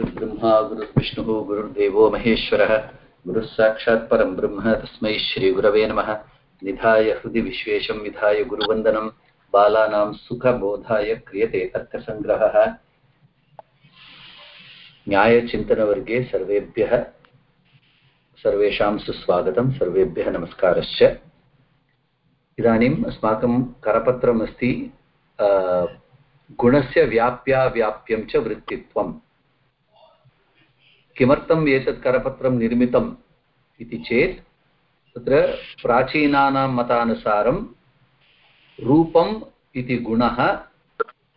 गुरुर्ब्रह्मा गुरुर्विष्णुः, गुरुर्देवो महेश्वरः। गुरुः साक्षात् परं ब्रह्म, तस्मै श्रीगुरवे नमः। निधाय हृदि विश्वेशं विधाय गुरुवन्दनं। बालानां सुखबोधाय क्रियते तर्कसङ्ग्रहः। न्यायचिन्तनवर्गे सर्वेभ्यः, सर्वेषां सुस्वागतं, सर्वेभ्यः नमस्कारश्च। इदानीम् अस्माकं करपत्रमस्ति गुणस्य व्याप्याव्याप्यं च वृत्तित्वम्। किमर्थम् एतत् करपत्रं निर्मितम् इति चेत् तत्र प्राचीनानां मतानुसारं रूपम् इति गुणः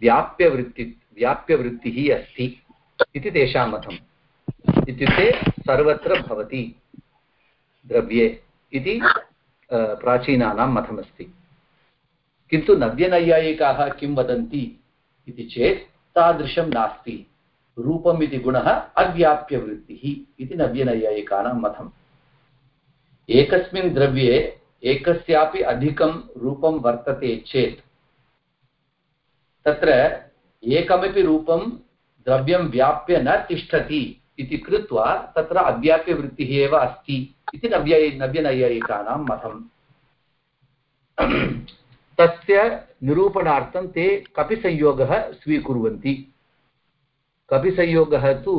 व्याप्यवृत्ति व्याप्यवृत्तिः अस्ति इति तेषां मतम् इत्युक्ते सर्वत्र भवति द्रव्ये इति प्राचीनानां मतमस्ति। किन्तु नव्यनैयायिकाः किं वदन्ति इति चेत् तादृशं नास्ति। रूपम् इति गुणः अव्याप्यवृत्तिः इति नव्यनैयायिकानां मतम् एकस्मिन् द्रव्ये एकस्यापि अधिकं रूपं वर्तते चेत्, तत्र एकमपि रूपं द्रव्यं व्याप्य न तिष्ठति इति कृत्वा तत्र अव्याप्यवृत्तिः एव अस्ति इति नव्य नव्यनैयायिकानां मतम् तस्य निरूपणार्थं ते कपिसंयोगः स्वीकुर्वन्ति। कपिसंयोगः तु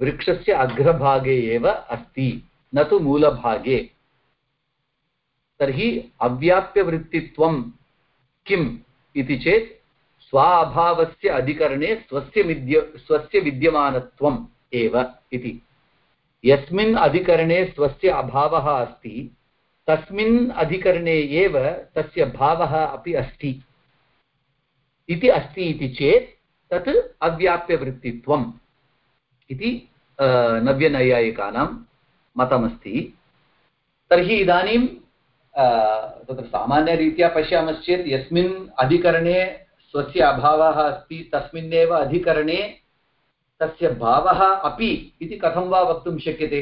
वृक्षस्य अग्रभागे एव अस्ति, न तु मूलभागे। तर्हि अव्याप्यवृत्तित्वं किम् इति चेत् स्वाभावस्य अधिकरणे स्वस्य विद्य स्वस्य विद्यमानत्वम् एव इति। यस्मिन् अधिकरणे स्वस्य अभावः अस्ति, तस्मिन् अधिकरणे एव तस्य भावः अपि अस्ति। इति अस्ति इति चेत् तत् अव्याप्यवृत्तित्वम् इति नव्यनैयायिकानां मतमस्ति। तर्हि इदानीं तत्र सामान्यरीत्या पश्यामश्चेत् यस्मिन् अधिकरणे स्वस्य अभावः अस्ति, तस्मिन्नेव अधिकरणे तस्य भावः अपि इति कथं वा वक्तुं शक्यते?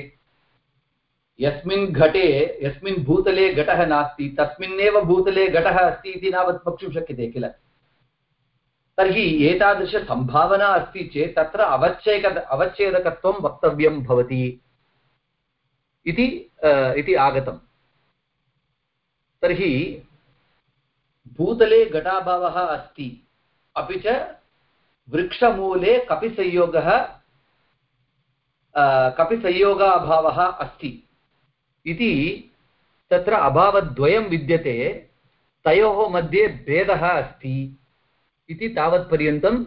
यस्मिन् घटे, यस्मिन् भूतले घटः नास्ति, तस्मिन्नेव भूतले घटः अस्ति इति न वक्तुं शक्यते किल? तर्हि एतादृशसम्भावना अस्ति चेत् तत्र अवच्छेक अवच्छेदकत्वं वक्तव्यं भवति इति इति आगतम्। तर्हि भूतले घटाभावः अस्ति। अपि च वृक्षमूले कपिसंयोगः कपिसंयोगाभावः अस्ति। इति तत्र अभावद्वयं विद्यते। तयोः मध्ये भेदः अस्ति। इति तावत्पर्यन्तम्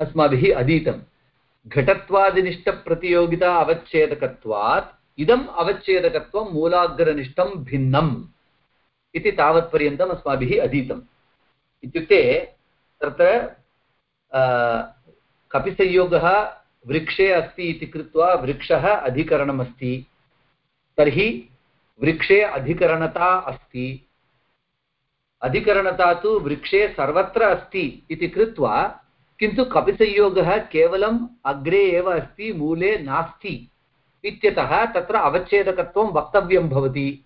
अस्माभिः अधीतं घटत्वादिनिष्ठप्रतियोगिता अवच्छेदकत्वात्, इदम् अवच्छेदकत्वं मूलाग्रनिष्ठं भिन्नम् इति तावत्पर्यन्तम् अस्माभिः अधीतम्। इत्युक्ते तत्र कपिसंयोगः वृक्षे अस्ति इति कृत्वा वृक्षः अधिकरणमस्ति। तर्हि वृक्षे अधिकरणता अस्ति। अधिकरणता तु वृक्षे सर्वत्र अस्ति इति कृत्वा, किन्तु कपिसंयोगः केवलम् अग्रे एव अस्ति, मूले नास्ति इत्यतः तत्र अवच्छेदकत्वं वक्तव्यं भवति।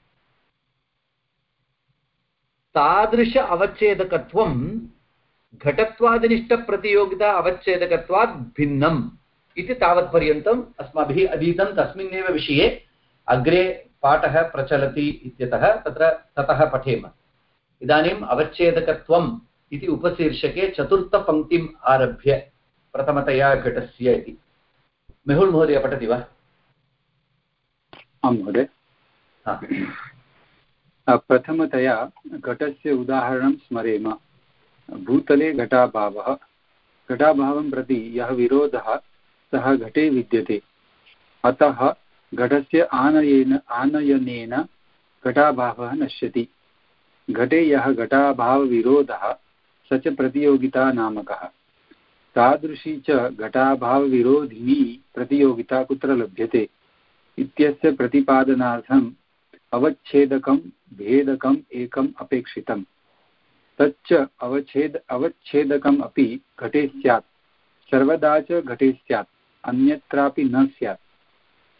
तादृश अवच्छेदकत्वं घटत्वादिनिष्ठप्रतियोगिता अवच्छेदकत्वात् भिन्नम् इति तावत्पर्यन्तम् अस्माभिः अधीतं, तस्मिन्नेव विषये अग्रे पाठः प्रचलति इत्यतः तत्र ततः पठेम। इदानीम् अवच्छेदकत्वम् इति उपशीर्षके चतुर्थपङ्क्तिम् आरभ्य प्रथमतया घटस्य इति। मेहुल् महोदय पठति वा? आं महोदय। प्रथमतया घटस्य उदाहरणं स्मरेम। भूतले घटाभावः। घटाभावं प्रति यः विरोधः सः घटे विद्यते। अतः घटस्य आनयेन आनयनेन घटाभावः नश्यति। घटे यः घटाभावविरोधः स च प्रतियोगिता नामकः। तादृशी च घटाभावविरोधिनी प्रतियोगिता कुत्र लभ्यते? इत्यस्य प्रतिपादनार्थम् अवच्छेदकं भेदकम् एकम् अपेक्षितम्। तच्च अवच्छेद, अवच्छेदकम् अपि घटे स्यात्। सर्वदा च घटे स्यात्। अन्यत्रापि न स्यात्।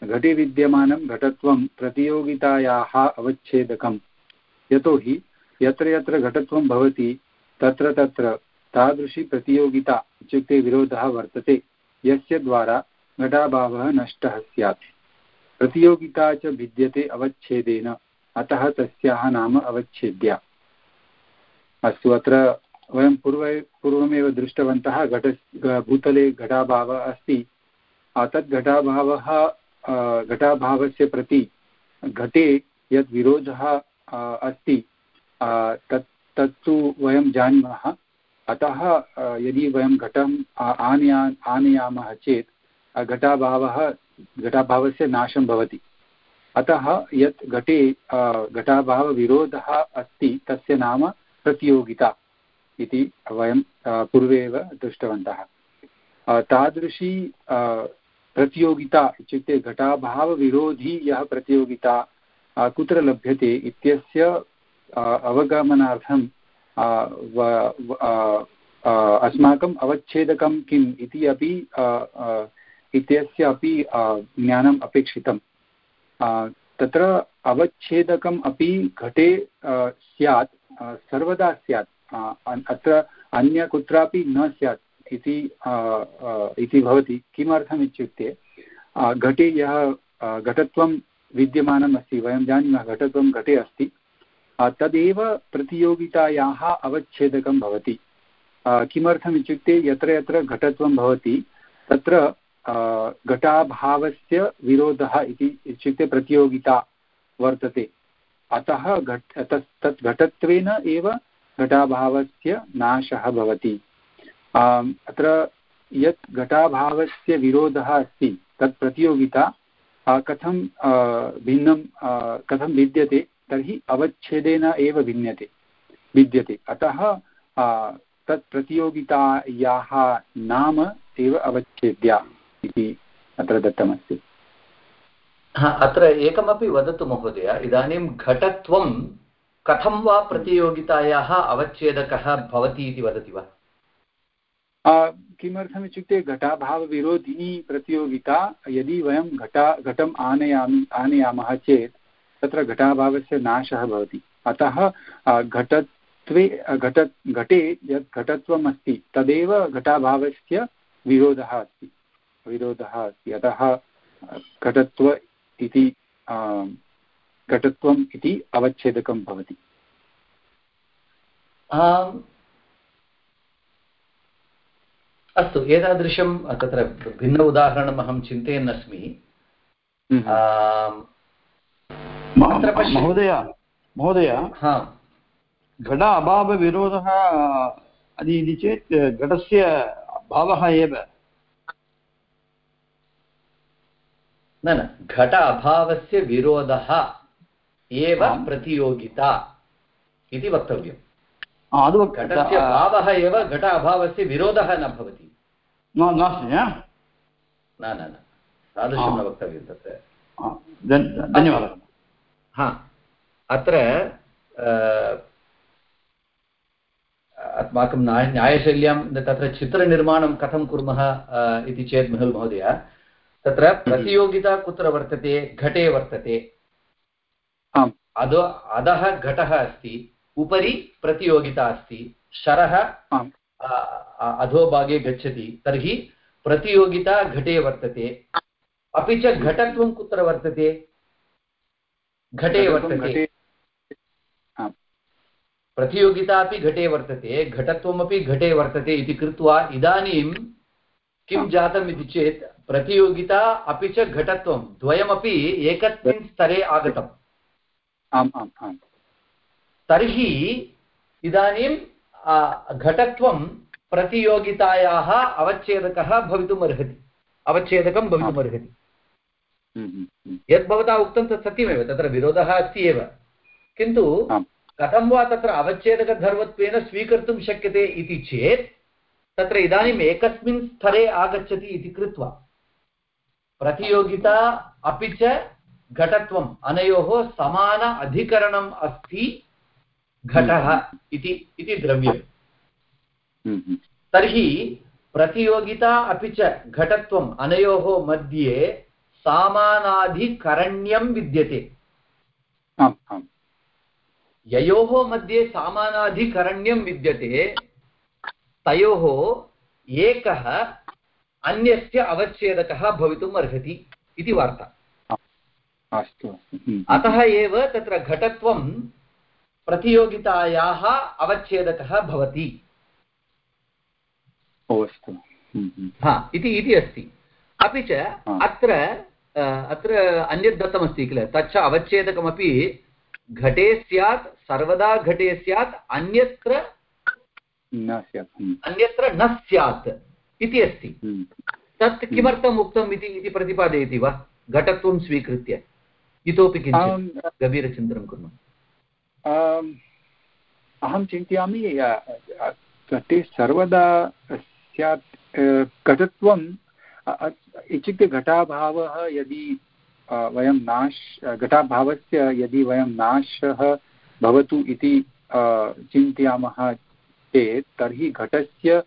घटे विद्यमानं घटत्वं प्रतियोगितायाः अवच्छेदकम्। यतोहि यत्र यत्र घटत्वं भवति, तत्र तत्र तादृशी प्रतियोगिता इत्युक्ते विरोधः वर्तते। यस्य द्वारा घटाभावः नष्टः स्यात्। प्रतियोगिता च भिद्यते अवच्छेदेन, अतः तस्याः नाम अवच्छेद्या। अस्तु, अत्र वयं पूर्वे पूर्वमेव दृष्टवन्तः, घट भूतले घटाभावः अस्ति। तद् घटाभावः घटाभावस्य प्रति घटे यत् विरोधः अस्ति तत्, तत्तु वयं जानीमः। अतः यदि वयं घटम् आनया, आनयामः चेत् घटाभावः, घटाभावस्य नाशं भवति। अतः, यत् घटे घटाभावविरोधः अस्ति, तस्य नाम प्रतियोगिता इति वयं पूर्वे एव दृष्टवन्तः। तादृशी प्रतियोगिता इत्युक्ते घटाभावविरोधी यः प्रतियोगिता कुत्र लभ्यते इत्यस्य अवगमनार्थं अस्माकम् अवच्छेदकं किम् इति अपि इत्यस्य अपि ज्ञानम् अपेक्षितं तत्र अवच्छेदकम् अपि घटे स्यात् सर्वदा स्यात्। अत्र अन्य कुत्रापि न स्यात् इति इति भवति। किमर्थम् इत्युक्ते घटे यः घटत्वं विद्यमानम् अस्ति, वयं जानीमः घटत्वं घटे अस्ति। तदेव प्रतियोगितायाः अवच्छेदकं भवति। किमर्थम् इत्युक्ते यत्र यत्र घटत्वं भवति, तत्र घटाभावस्य विरोधः इति इत्युक्ते प्रतियोगिता वर्तते। अतः घट तत् तत् घटत्वेन एव घटाभावस्य नाशः भवति। अत्र यत् घटाभावस्य विरोधः अस्ति, तत् प्रतियोगिता कथं भिन्नं कथं भिद्यते तर्हि अवच्छेदेन एव भिन्यते भिद्यते। अतः तत् प्रतियोगितायाः नाम एव अवच्छेद्या इति अत्र दत्तमस्ति। हा अत्र एकमपि वदतु महोदय इदानीं घटत्वं कथं वा प्रतियोगितायाः अवच्छेदकः भवति इति वदति वा? किमर्थमित्युक्ते घटाभावविरोधिनी प्रतियोगिता यदि वयं घटा घटम् आनयामि आनयामः चेत् तत्र घटाभावस्य नाशः भवति। अतः घटत्वे घट घटे यत् घटत्वम् अस्ति तदेव घटाभावस्य विरोधः अस्ति। विरोधः अस्ति। अतः घटत्व इति घटत्वम् इति अवच्छेदकं भवति। अस्तु एतादृशं तत्र भिन्न उदाहरणम् अहं चिन्तयन् अस्मि। महोदय महोदय। घट अभावविरोधः इति चेत् घटस्य अभावः एव। न न घट अभावस्य विरोधः एव प्रतियोगिता इति वक्तव्यम्। घटस्य भावः एव घट अभावस्य विरोधः न भवति। नास्ति न न न तादृशं न वक्तव्यं तत्र। धन्यवादः। हा अत्र अस्माकं न्यायशैल्यां तत्र चित्रनिर्माणं कथं कुर्मः इति चेत् मेहुल् महोदय तत्र प्रतियोगिता कुत्र वर्तते घटे वर्तते? अधो अधः घटः अस्ति उपरि प्रतियोगिता अस्ति शरः अधोभागे गच्छति तर्हि प्रतियोगिता घटे वर्तते। अपि च घटत्वं कुत्र वर्तते? घटे वर्तते। प्रतियोगिता अपि घटे वर्तते घटत्वमपि घटे वर्तते इति कृत्वा इदानीं किं जातम् इति चेत् प्रतियोगिता अपि च घटत्वं द्वयमपि एकस्मिन् स्तरे आगतम्। आम् आम् आम्। तर्हि इदानीं घटत्वं प्रतियोगितायाः अवच्छेदकः भवितुम् अर्हति अवच्छेदकं भवितुम् यद् भवता उक्तं तत् सत्यमेव तत्र विरोधः अस्ति एव। किन्तु कथं वा तत्र अवच्छेदकधर्मत्वेन स्वीकर्तुं शक्यते इति चेत् तत्र इदानीम् एकस्मिन् स्तरे आगच्छति इति कृत्वा प्रतियोगिता अपि च घटत्वम् अनयोः समान अधिकरणम् अस्ति घटः इति द्रव्यम्। हम्म, हम्म। तर्हि प्रतियोगिता अपि च घटत्वम् अनयोः मध्ये सामानाधिकरण्यं विद्यते। ययोः मध्ये सामानाधिकरण्यं विद्यते तयोः एकः अन्यस्य अवच्छेदकः भवितुम् अर्हति इति वार्ता। अस्तु। अस्तु अतः एव तत्र घटत्वं प्रतियोगितायाः अवच्छेदकः भवति। अस्तु। हा इति इति अस्ति। अपि च अत्र अत्र अन्यत् दत्तमस्ति किल? तच्च अवच्छेदकमपि घटे स्यात् सर्वदा घटे स्यात् अन्यत्र न स्यात्। अन्यत्र न स्यात् इति अस्ति। तत् किमर्थम् उक्तम् इति इति प्रतिपादयति वा? घटत्वं स्वीकृत्य। इतोपि किञ्चित् गभीरचिन्तनं कुर्मः। अहं चिन्तयामि घटे सर्वदा स्यात् घटत्वं इत्युक्ते घटाभावः यदि वयं नाश घटाभावस्य यदि वयं नाशः भवतु इति चिन्तयामः चेत्, तर्हि घटस्य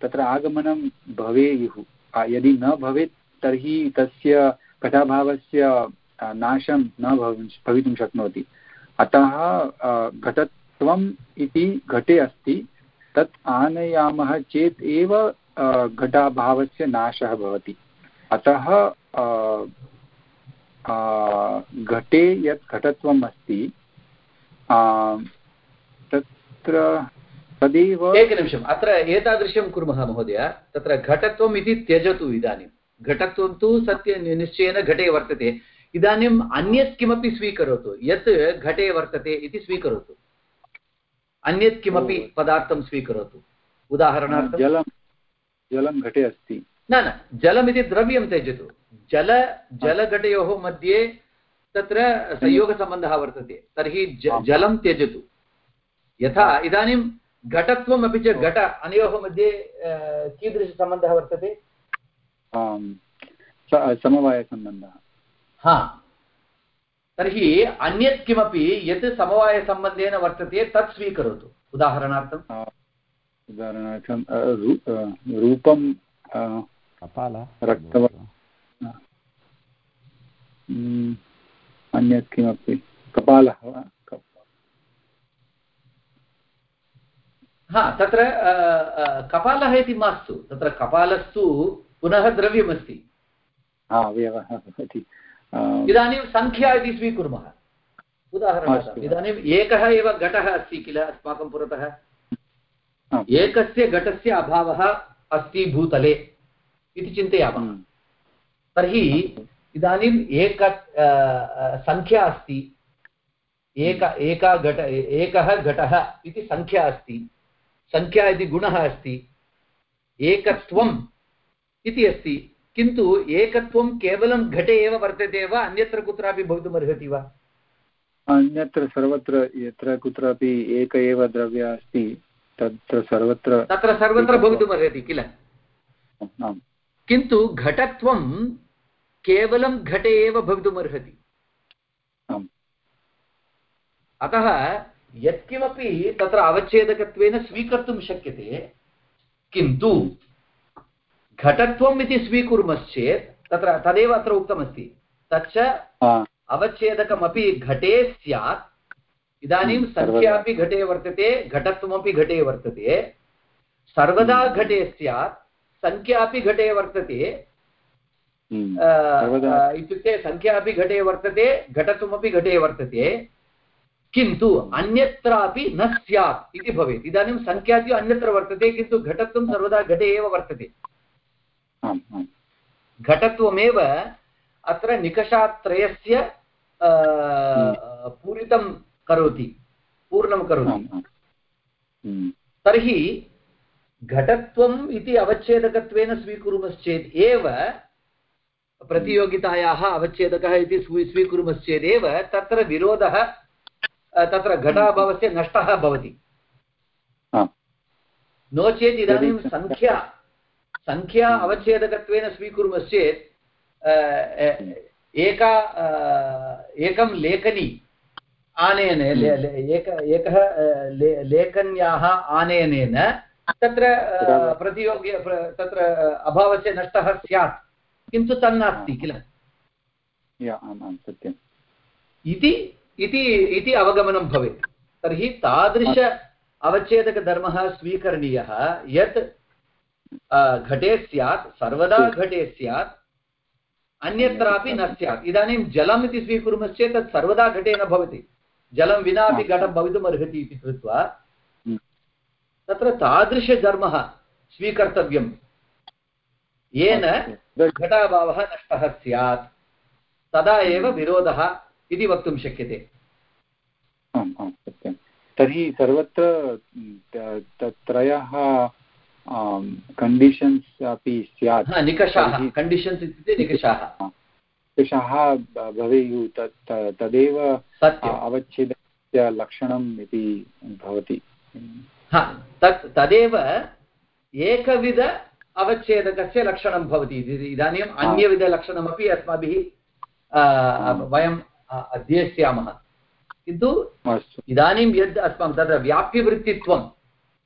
तत्र आगमनं भवेयुः। यदि न भवेत्, तर्हि तस्य घटाभावस्य नाशं न भवितुं शक्नोति। अतः घटत्वम् इति घटे अस्ति, तत् आनयामः चेत् एव घटाभावस्य नाशः भवति। अतः घटे यत् घटत्वम् अस्ति तत्र तदेव एकनिमिषम्। अत्र एतादृशं कुर्मः महोदय। तत्र घटत्वम् इति त्यजतु इदानीं। घटत्वं तु सत्य निश्चयेन घटे वर्तते। इदानीम् अन्यत् किमपि स्वीकरोतु। यत् घटे वर्तते इति स्वीकरोतु। अन्यत् किमपि पदार्थं स्वीकरोतु। उदाहरणार्थं जलं जलं घटे अस्ति। न न जलमिति द्रव्यं त्यजतु। जल जलघटयोः मध्ये तत्र संयोगसम्बन्धः वर्तते। तर्हि जलं त्यजतु। यथा इदानीं घटत्वम् अपि च घट अनयोः मध्ये कीदृशसम्बन्धः वर्तते? समवायसम्बन्धः। हा। तर्हि अन्यत् किमपि यत् समवायसम्बन्धेन वर्तते तत् स्वीकरोतु। उदाहरणार्थम् उदाहरणार्थं रूपं रक्तव अन्यत् किमपि कपालः वा हा तत्र कपालः इति मास्तु। तत्र कपालस्तु पुनः द्रव्यमस्ति। अवयवः भवति इदानीं सङ्ख्या इति स्वीकुर्मः। उदाहरणार्थम् इदानीम् एकः एव घटः अस्ति किल अस्माकं पुरतः? एकस्य घटस्य अभावः अस्ति भूतले इति चिन्तयामः। तर्हि इदानीम् एक सङ्ख्या अस्ति। एक एका घट एकः घटः इति सङ्ख्या अस्ति। सङ्ख्या इति गुणः अस्ति। एकत्वम् इति अस्ति। किन्तु एकत्वं केवलं घटे एव वर्तते वा? अन्यत्र कुत्रापि भवितुमर्हति वा? अन्यत्र सर्वत्र यत्र कुत्रापि एक एव द्रव्य अस्ति। तत्र सर्वत्र तत्र सर्वत्र भवितुमर्हति किल? किन्तु घटत्वं केवलं घटे एव भवितुमर्हति अतः यत्किमपि तत्र अवच्छेदकत्वेन स्वीकर्तुं शक्यते किन्तु घटत्वम् इति स्वीकुर्मश्चेत् तत्र तदेव अत्र उक्तमस्ति। तच्च अवच्छेदकमपि घटे स्यात् इदानीं हम्म, सङ्ख्या अपि घटे वर्तते घटत्वमपि घटे वर्तते। सर्वदा हम्म। घटे स्यात् सङ्ख्या अपि घटे वर्तते। हम्म, इत्युक्ते सङ्ख्या अपि घटे वर्तते घटत्वमपि घटे वर्तते। किन्तु अन्यत्रापि न स्यात् इति भवेत्। इदानीं सङ्ख्या तु अन्यत्र वर्तते किन्तु घटत्वं सर्वदा घटे एव वर्तते। घटत्वमेव अत्र निकषात्रयस्य पूरितं करोति पूर्णं करोति। तर्हि घटत्वम् इति अवच्छेदकत्वेन स्वीकुर्मश्चेत् एव प्रतियोगितायाः अवच्छेदकः इति स्वीकुर्मश्चेदेव तत्र विरोधः तत्र घटाभावस्य नष्टः भवति। नो चेत् इदानीं सङ्ख्या सङ्ख्या अवच्छेदकत्वेन स्वीकुर्मश्चेत् एका एकं लेखनी आनयन एक एकः लेखन्याः आनयनेन तत्र प्रतियोग्य तत्र अभावस्य नष्टः स्यात्। किन्तु तन्नास्ति किल? इति इति इति अवगमनं भवेत्। तर्हि तादृश अवच्छेदकधर्मः स्वीकरणीयः यत् घटे स्यात् सर्वदा घटे स्यात् अन्यत्रापि न स्यात्। इदानीं जलम् इति स्वीकुर्मश्चेत् तत् सर्वदा घटे न भवति। जलं विना अपि घटं भवितुम् अर्हति इति कृत्वा हम्म। तत्र तादृशधर्मः स्वीकर्तव्यं येन घटाभावः नष्टः स्यात्। तदा एव विरोधः इति वक्तुं शक्यते। आम् आम् सत्यं। तर्हि सर्वत्र त्रयः कण्डीषन्स् अपि स्यात्। निकषाः। कण्डीषन्स् इत्युक्ते निकषाः। निकषाः भवेयुः तत् तदेव अवच्छेदस्य लक्षणम् इति भवति। तत् तदेव एकविध अवच्छेदकस्य लक्षणं भवति इदानीम् अन्यविधलक्षणमपि अस्माभिः वयम् अध्येस्यामः किन्तु इदानीं यद् अस्माकं तत्र व्याप्यवृत्तित्वम्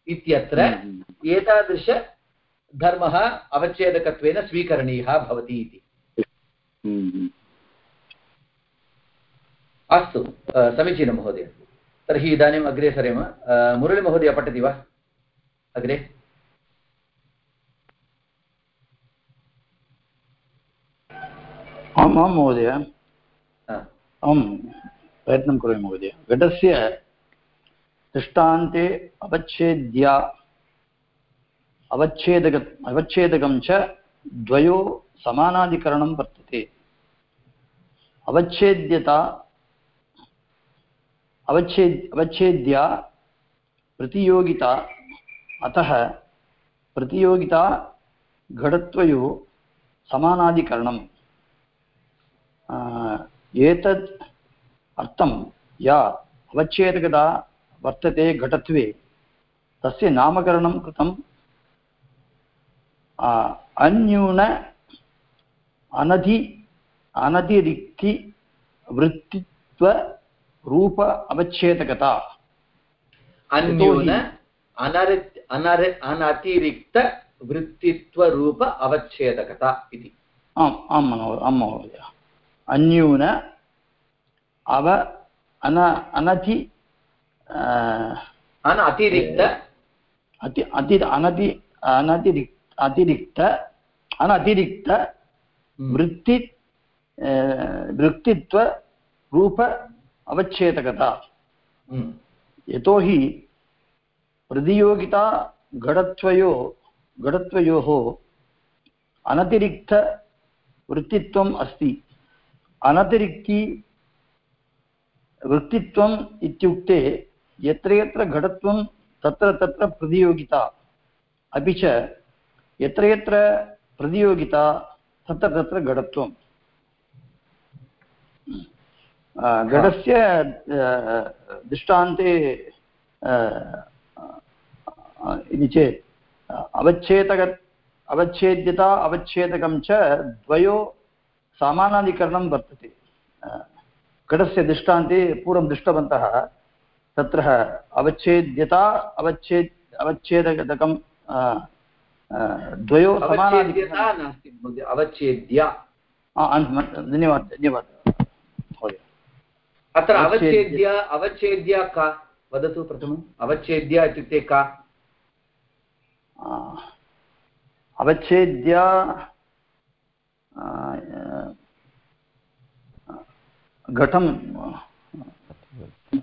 इत्यत्र हम्म, हम्म। एतादृशधर्मः अवच्छेदकत्वेन स्वीकरणीयः भवति इति। हम्म, अस्तु समीचीनं महोदय। तर्हि इदानीम् अग्रे सरेम मुरळीमहोदय पठति वा? अग्रे? आम् आं महोदय। अहं प्रयत्नं करोमि महोदय। घटस्य दृष्टान्ते अवच्छेद्या अवच्छेदक अवच्छेदकं च द्वयो समानाधिकरणं वर्तते। अवच्छेद्यता अवच्छेद् अवच्छेद्या प्रतियोगिता, अतः प्रतियोगिता घटत्वयोः समानाधिकरणम्। एतत् अर्थं या अवच्छेदकता वर्तते घटत्वे, तस्य नामकरणं कृतम्। अन्यून अनधि अनतिरिक्तिवृत्तित्वरूप अवच्छेदकता अन्यून अनर अनतिरिक्तवृत्तित्वरूप अवच्छेदकता इति आम् आं आं महोदय अन्यून अव अन अनति अन अतिरिक्त अति अति अनति अनतिरिक्त अतिरिक्त अनतिरिक्त हम्म। वृत्ति वृत्तित्वरूप अवच्छेदकता। हम्म। यतोहि प्रतियोगिता घटत्वयो घटत्वयोः अनतिरिक्तवृत्तित्वम् अस्ति। अनतिरिक्ति वृत्तित्वम् इत्युक्ते यत्र यत्र घटत्वं तत्र तत्र प्रतियोगिता। अपि च यत्र यत्र प्रतियोगिता तत्र तत्र घटत्वं घटस्य दृष्टान्ते इति चेत् अवच्छेदक अवच्छेद्यता अवच्छेदकं च द्वयो सामानाधिकरणं वर्तते। घटस्य दृष्टान्ते पूर्वं दृष्टवन्तः तत्र अवच्छेद्यता अवच्छेद् अवच्छेदकं द्वयो नास्ति अवच्छेद्य। धन्यवादः धन्यवादः। अत्र अवच्छेद्य अवच्छेद्य का? वदतु प्रथमम् अवच्छेद्य इत्युक्ते का? अवच्छेद्य घटं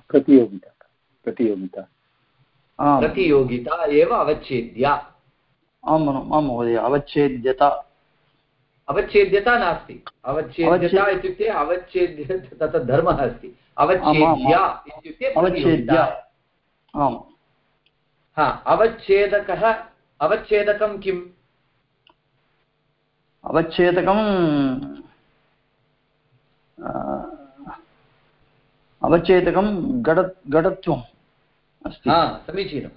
प्रतियोगिता। प्रतियोगिता। प्रतियोगिता एव अवच्छेद्य। आम् आं महोदय अवच्छेद्यता। अवच्छेद्यता नास्ति। अवच्छेद्यता इत्युक्ते अवच्छेद्य तत्र धर्मः अस्ति। अवच्छेद्य इत्युक्ते अवच्छेद्य आम् हा अवच्छेदकः अवच्छेदकं किम् अवच्छेदकं अवच्छेदकं घट घटत्वम् अस्ति समीचीनं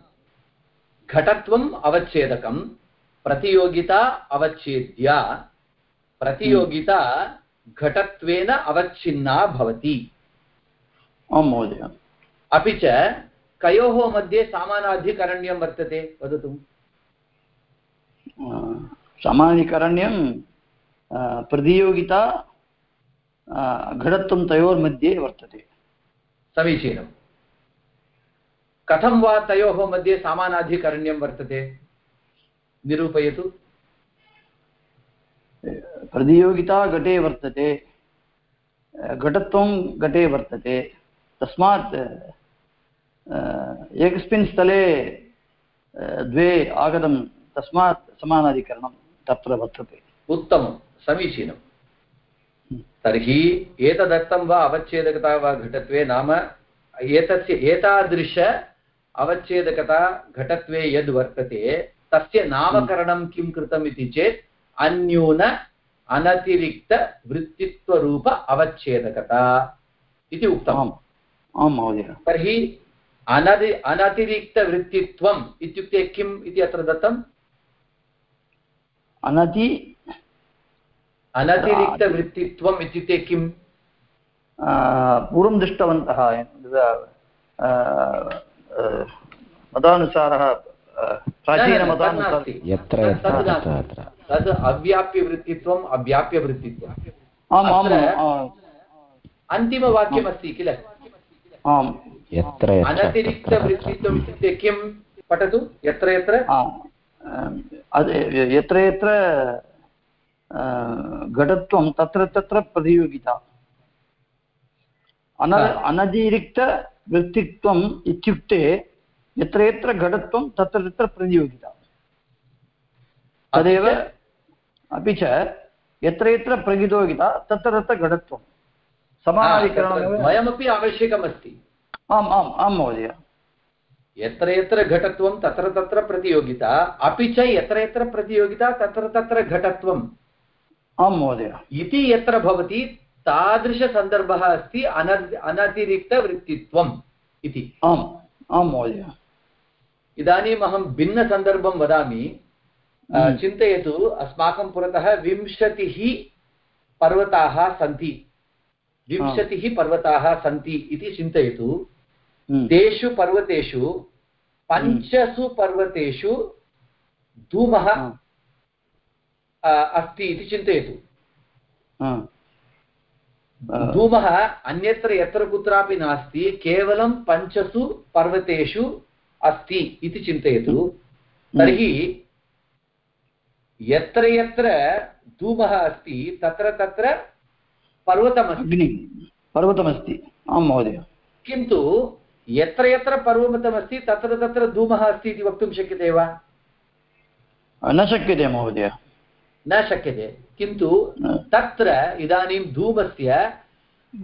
घटत्वम् अवच्छेदकं प्रतियोगिता अवच्छेद्या प्रतियोगिता घटत्वेन अवच्छिन्ना भवति आं महोदय। अपि च कयोः मध्ये सामानाधिकरण्यं वर्तते? वदतु। सामान्यकरण्यं प्रतियोगिता घटत्वं तयोर्मध्ये वर्तते। समीचीनं कथं वा तयोः मध्ये सामानाधिकरण्यं वर्तते? निरूपयतु। प्रतियोगिता घटे वर्तते घटत्वं घटे वर्तते। तस्मात् एकस्मिन् स्थले द्वे आगतं तस्मात् समानाधिकरणं तत्र वर्तते। उत्तमं समीचीनं। तर्हि एतदर्थं वा अवच्छेदकता वा घटत्वे नाम एतस्य एतादृश अवच्छेदकता घटत्वे यद् वर्तते तस्य नामकरणं किं कृतम् इति चेत् अन्यून अनतिरिक्तवृत्तित्वरूप अवच्छेदकता इति उक्तम्। आं महोदय। तर्हि अनति अनतिरिक्तवृत्तित्वम् इत्युक्ते किम् इति अत्र दत्तम् अनति अनतिरिक्तवृत्तित्वम् इत्युक्ते किम्? पूर्वं दृष्टवन्तः मतानुसारः यत्र तद् अव्याप्यवृत्तित्वम् अव्याप्यवृत्तित्वम्। अन्तिमवाक्यमस्ति किल? आम्। यत्र अनतिरिक्तवृत्तित्वम् इत्युक्ते किं? पठतु। यत्र यत्र? यत्र यत्र घटत्वं तत्र तत्र प्रतियोगिता। अन अनतिरिक्तवृत्तित्वम् इत्युक्ते यत्र यत्र घटत्वं तत्र तत्र प्रतियोगिता। तदेव अपि च? यत्र यत्र प्रतियोगिता तत्र तत्र घटत्वं समानाधिकरणमेव द्वयमपि आवश्यकमस्ति। आम् आम् आं महोदय। यत्र यत्र घटत्वं तत्र तत्र प्रतियोगिता। अपि च यत्र यत्र प्रतियोगिता तत्र तत्र घटत्वम्। आं महोदय। इति यत्र भवति तादृशसन्दर्भः अस्ति अन अनतिरिक्तवृत्तित्वम् इति। आम् आं महोदय। इदानीम् अहं भिन्नसन्दर्भं वदामि। चिन्तयतु अस्माकं पुरतः विंशतिः पर्वताः सन्ति। विंशतिः पर्वताः सन्ति इति चिन्तयतु। तेषु पर्वतेषु पञ्चसु पर्वतेषु धूमः अस्ति इति चिन्तयतु। धूमः अन्यत्र यत्र कुत्रापि नास्ति केवलं पञ्चसु पर्वतेषु अस्ति इति चिन्तयतु। तर्हि यत्र यत्र धूमः अस्ति तत्र तत्र पर्वतमस्ति। पर्वतमस्ति। आं महोदय। किन्तु यत्र यत्र पर्वतमस्ति तत्र तत्र धूमः अस्ति इति वक्तुं शक्यते वा? न शक्यते महोदय। न शक्यते। किन्तु तत्र इदानीं धूमस्य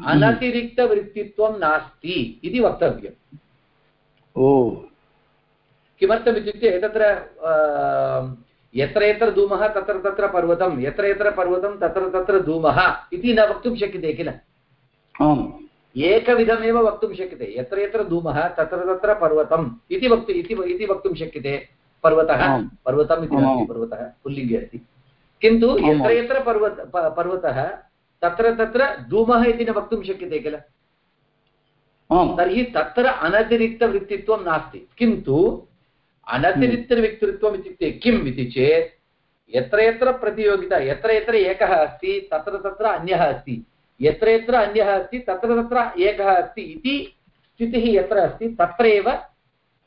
अनतिरिक्तवृत्तित्वं नास्ति इति वक्तव्यम्। ओ। किमर्थम् इत्युक्ते तत्र यत्र यत्र धूमः तत्र तत्र पर्वतं यत्र यत्र पर्वतं तत्र तत्र धूमः इति न वक्तुं शक्यते किल? आम्। एकविधमेव वक्तुं शक्यते यत्र यत्र धूमः तत्र तत्र पर्वतम् इति वक्तु इति वक्तुं शक्यते पर्वतः पर्वतम् इति नास्ति पर्वतः पुल्लिङ्गे अस्ति। किन्तु यत्र यत्र पर्वत पर्वतः तत्र तत्र धूमः इति न वक्तुं शक्यते किल? तर्हि तत्र अनतिरिक्तवृत्तित्वं नास्ति। किन्तु अनतिरिक्तव्यक्तित्वम् इत्युक्ते किम् इति चेत् यत्र यत्र प्रतियोगिता यत्र यत्र एकः अस्ति तत्र तत्र अन्यः अस्ति यत्र यत्र अन्यः अस्ति तत्र तत्र एकः अस्ति इति स्थितिः यत्र अस्ति तत्रैव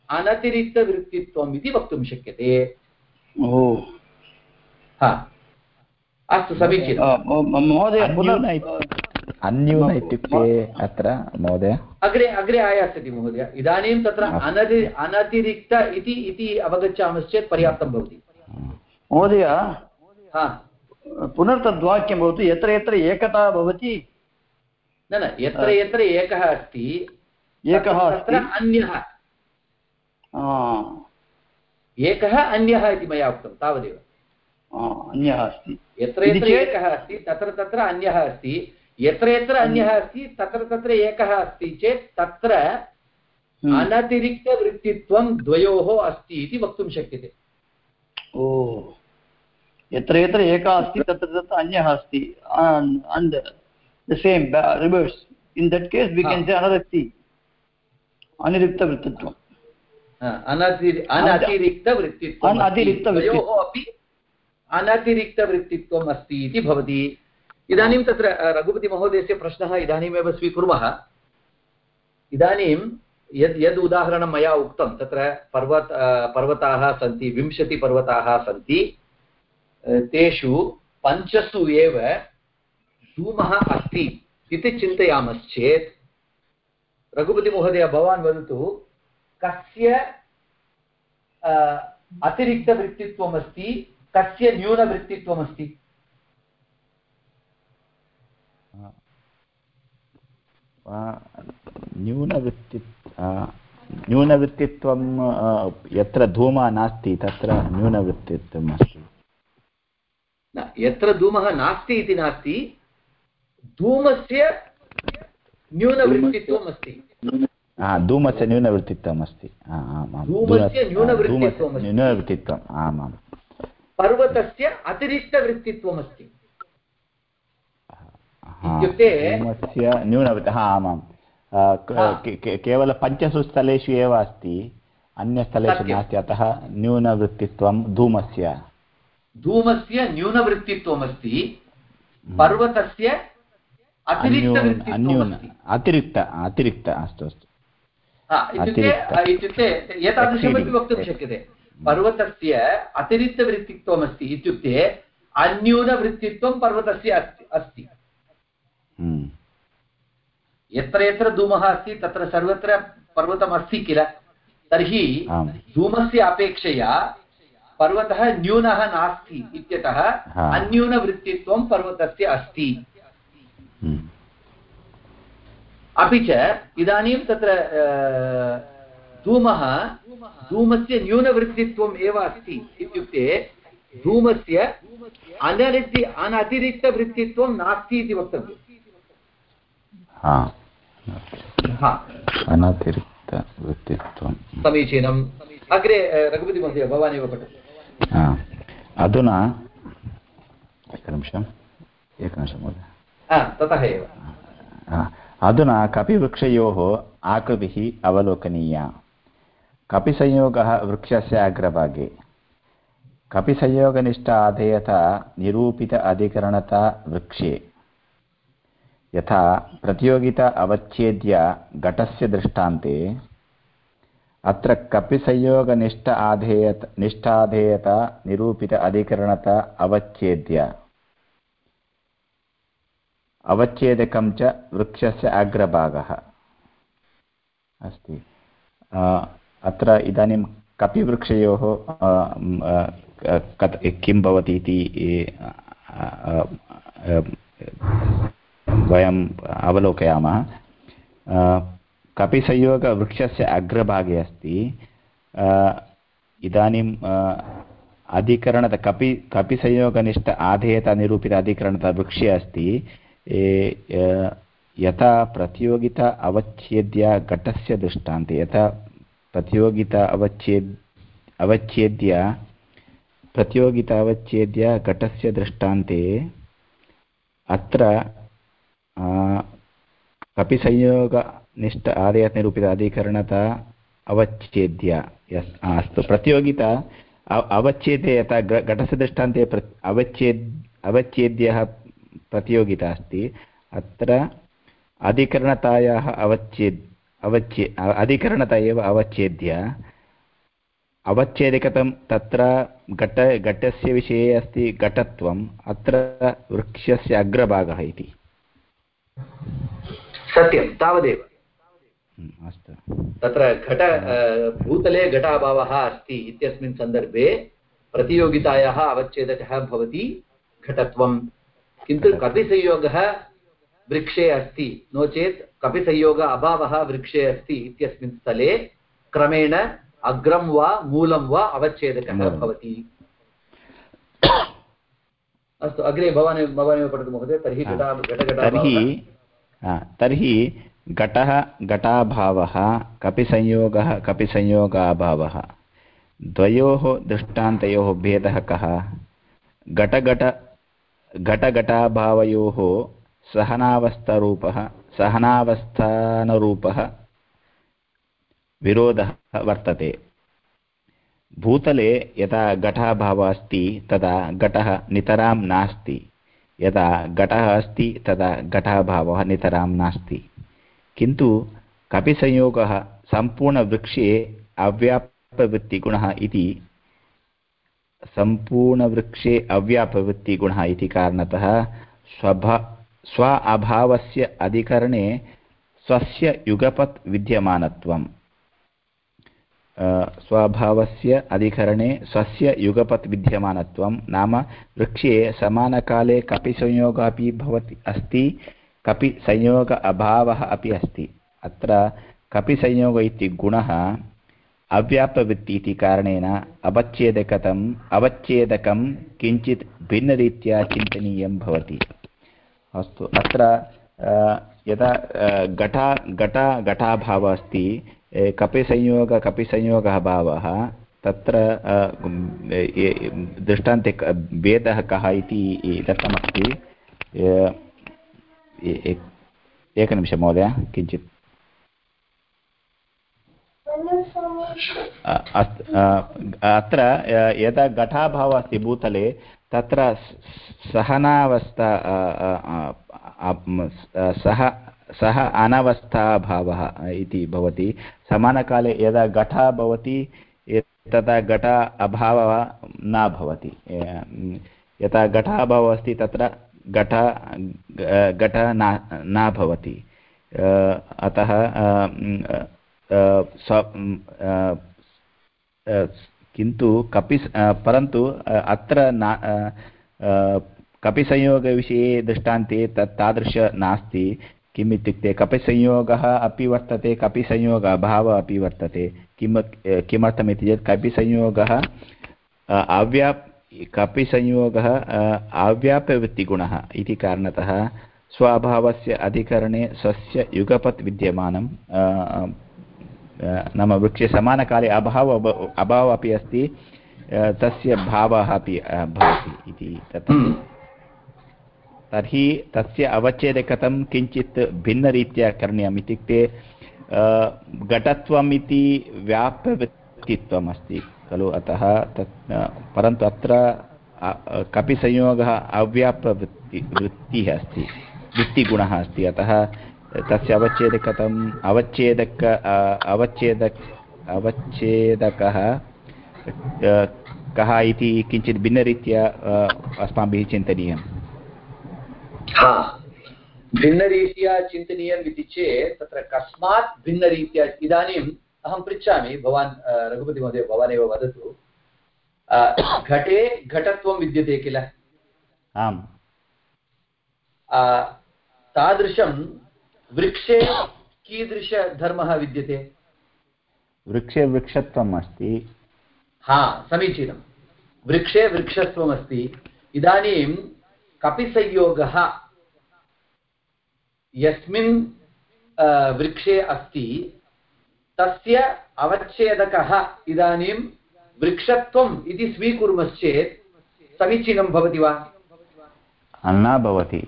अनतिरिक्तवृत्तित्वम् इति वक्तुं शक्यते। ओ। हा। अस्तु समीचीनं महोदय अन्यून इत्युक्ते अत्र महोदय। अग्रे अग्रे आयास्यति महोदय। इदानीं तत्र अनति अनतिरिक्त इति इति अवगच्छामश्चेत् पर्याप्तं भवति। महोदय हा। पुनर्तद्वाक्यं भवतु। यत्र यत्र एकता भवति न न यत्र यत्र एकः अस्ति एकः तत्र अन्यः। एकः अन्यः इति मया उक्तं तावदेव। अन्यः अस्ति। यत्र यत्र एकः अस्ति तत्र तत्र अन्यः अस्ति। यत्र यत्र अन्यः अस्ति तत्र तत्र एकः अस्ति चेत् तत्र अनतिरिक्तवृत्तित्वं द्वयोः अस्ति इति वक्तुं शक्यते। ओ यत्र यत्र एकः अस्ति तत्र तत्र अन्यः अस्ति and the same reverse. In that case we can say अनरक्ति अनिरिक्तवृत्तित्वम्। अनतिरिक्तवृत्तित्वम् अपि अनतिरिक्तवृत्तित्वम् अस्ति इति भवति। इदानीं तत्र रघुपतिमहोदयस्य प्रश्नः इदानीमेव स्वीकुर्मः। इदानीं यद् यद् उदाहरणं मया उक्तं, तत्र पर्वत पर्वताः सन्ति विंशतिपर्वताः सन्ति तेषु पञ्चसु एव धूमः अस्ति इति चिन्तयामश्चेत्। रघुपतिमहोदय, भवान् वदतु, कस्य अतिरिक्तवृत्तित्वमस्ति, कस्य न्यूनवृत्तित्वमस्ति? न्यूनवृत्ति न्यूनवृत्तित्वं यत्र धूमः नास्ति तत्र न्यूनवृत्तित्वम् अस्ति यत्र धूमः नास्ति इति नास्ति धूमस्य न्यूनवृत्तित्वम् अस्ति धूमस्य न्यूनवृत्तित्वम् अस्ति न्यूनवृत्तित्वम् आम् पर्वतस्य अतिरिक्तवृत्तित्वमस्ति इत्युक्ते धूमस्य न्यूनवृत्ति हा आमाम्. केवलं पञ्चसु स्थलेषु एव अस्ति अन्यस्थलेषु नास्ति अतः न्यूनवृत्तित्वं धूमस्य। धूमस्य न्यूनवृत्तित्वमस्ति पर्वतस्य अतिरिक्त अतिरिक्त अस्तु अस्तु। इत्युक्ते एतादृशमपि वक्तुं शक्यते। पर्वतस्य अतिरिक्तवृत्तित्वमस्ति इत्युक्ते अन्यूनवृत्तित्वं पर्वतस्य अस्ति। यत्र यत्र धूमः अस्ति तत्र सर्वत्र पर्वतमस्ति किल तर्हि धूमस्य अपेक्षया पर्वतः न्यूनः नास्ति इत्यतः अन्यूनवृत्तित्वं पर्वतस्य अस्ति अपि च इदानीं तत्र धूमः धूमस्य न्यूनवृत्तित्वम् एव अस्ति इत्युक्ते धूमस्य अनरिक्ति अनतिरिक्तवृत्तित्वं नास्ति इति वक्तव्यम् अनतिरिक्तवृत्तित्वं समीचीनम्। अग्रे रघुपतिमहोदय भवान् एव पठतु। अधुना एकनिमिषम् एकनिमिषं महोदय। ततः एव। अधुना कपिवृक्षयोः आकृतिः अवलोकनीया। कपिसंयोगः वृक्षस्य अग्रभागे। कपिसंयोगनिष्ठ आधेयता निरूपित अधिकरणता वृक्षे। यथा प्रतियोगिता अवच्छेद्य घटस्य दृष्टान्ते, अत्र कपिसंयोगनिष्ठ आधेयत, निष्ठाधेयता, निरूपित अधिकरणता अवच्छेद्य। अवच्छेदकं च वृक्षस्य अग्रभागः। अस्ति। अत्र इदानीं कपिवृक्षयोः किं भवति इति वयम् अवलोकयामः। कपिसंयोगवृक्षस्य अग्रभागे अस्ति। इदानीम् अधिकरणत कपि, कपिसंयोगनिष्ठ आधेयता निरूपित अधिकरणता वृक्षे अस्ति। यथा प्रतियोगिता अवच्छेद्य घटस्य दृष्टान्ते, यथा प्रतियोगिता अवच्छेद्, अवच्छेद्य, प्रतियोगिता अवच्छेद्य घटस्य दृष्टान्ते, अत्र कपिसंयोगनिष्ठ आदयनिरूपित अधिकरणता अवच्छेद्य अस्तु प्रतियोगिता अवच्छेदे यथा घटस्य दृष्टान्ते अवच्छेद् अवच्छेद्यः प्रतियोगिता अस्ति अत्र अधिकरणतायाः अवच्छेद् अवच्छे अधिकरणता एव अवच्छेद्य अवच्छेदिकतं तत्र घट घटस्य विषये अस्ति घटत्वम् अत्र वृक्षस्य अग्रभागः इति सत्यं तावदेव। अस्तु। तत्र घट भूतले घटाभावः अस्ति इत्यस्मिन् सन्दर्भे प्रतियोगितायाः अवच्छेदकः भवति घटत्वं। किन्तु कपिसंयोगः वृक्षे अस्ति नो चेत् कपिसंयोग अभावः वृक्षे अस्ति इत्यस्मिन् स्थले क्रमेण अग्रं वा मूलं वा अवच्छेदकः भवति। अस्तु अग्रे भवान् भवानेव पठतु महोदय तर्हि घटा तर्हि तर्हि घटः घटाभावः कपिसंयोगः कपिसंयोगाभावः। द्वयोः दृष्टान्तयोः भेदः कः? घटघट घटघटाभावयोः सहनावस्थारूपः सहनावस्थानरूपः विरोधः वर्तते। भूतले यदा घटाभावः अस्ति तदा घटः नितरां नास्ति। यदा घटः अस्ति, तदा घटाभावः नितरां नास्ति। किन्तु कपिसंयोगः सम्पूर्णवृक्षे अव्यापवृत्तिगुणः इति सम्पूर्णवृक्षे अव्यापवृत्तिगुणः इति कारणतः स्वभा, स्व अभावस्य अधिकरणे स्वस्य युगपत् विद्यमानत्वम्। स्वभावस्य अधिकरणे स्वस्य युगपत् विद्यमानत्वं नाम वृक्षे समानकाले कपिसंयोगः अपि भवति अस्ति कपिसंयोग अभावः अपि अस्ति। अत्र कपिसंयोग इति गुणः अव्यापवृत्ति इति कारणेन अवच्छेदकतम्, अवच्छेदकं किञ्चित् भिन्नरीत्या चिन्तनीयं भवति। अस्तु, अत्र यदा घटा घटा, घटाभावः अस्ति कपिसंयोग, कपिसंयोगः भावः, तत्र दृष्टान्ते भेदः कः इति दत्तमस्ति एकनिमिषं महोदय, किञ्चित्। अत्र यदा घटाभावः अस्ति भूतले, तत्र सहनावस्था सः सः अनवस्थाभावः इति भवति। समानकाले यदा घटः भवति, तदा घट अभावः न भवति। यथा घटाभावः अस्ति, तत्र घट घट न भवति। अतः किन्तु कपि परन्तु अत्र न कपिसंयोगविषये दृष्टान्ते तत् तादृश नास्ति। किम् इत्युक्ते कपिसंयोगः अपि वर्तते, कपिसंयोग अभावः अपि वर्तते। किम किमर्थमिति चेत् कपिसंयोगः अव्याप्, कपिसंयोगः अव्याप्यवृत्तिगुणः इति कारणतः स्वाभावस्य अधिकरणे स्वस्य युगपत् विद्यमानं। नाम वृक्षे समानकाले अभावः अभावः अपि अस्ति तस्य भावः अपि भवति इति तत् तर्हि तस्य अवच्छेदकतं किञ्चित् भिन्नरीत्या करणीयम् इत्युक्ते घटत्वम् इति व्याप्यवृत्तित्वम् अस्ति खलु अतः तत् परन्तु अत्र कपिसंयोगः अव्यापवृत्ति वृत्तिः अस्ति, वृत्तिगुणः अस्ति। अतः तस्य अवच्छेदकतम्, अवच्छेदक अवच्छेदक, अवच्छेदकः कः इति किञ्चित् भिन्नरीत्या अस्माभिः चिन्तनीयम्। हा. भिन्नरीत्या चिन्तनीयम् इति चेत् तत्र कस्मात् भिन्नरीत्या इदानीम् अहं पृच्छामि भवान् रघुपतिमहोदय भवानेव वदतु। घटे घटत्वं विद्यते किल? आम्। तादृशं वृक्षे कीदृशधर्मः विद्यते? वृक्षे वृक्षत्वम् अस्ति। हा समीचीनं। वृक्षे वृक्षत्वमस्ति इदानीं कपिसंयोगः यस्मिन् वृक्षे अस्ति तस्य अवच्छेदकः इदानीं वृक्षत्वम् इति स्वीकुर्मश्चेत् समीचीनं भवति वा? न भवति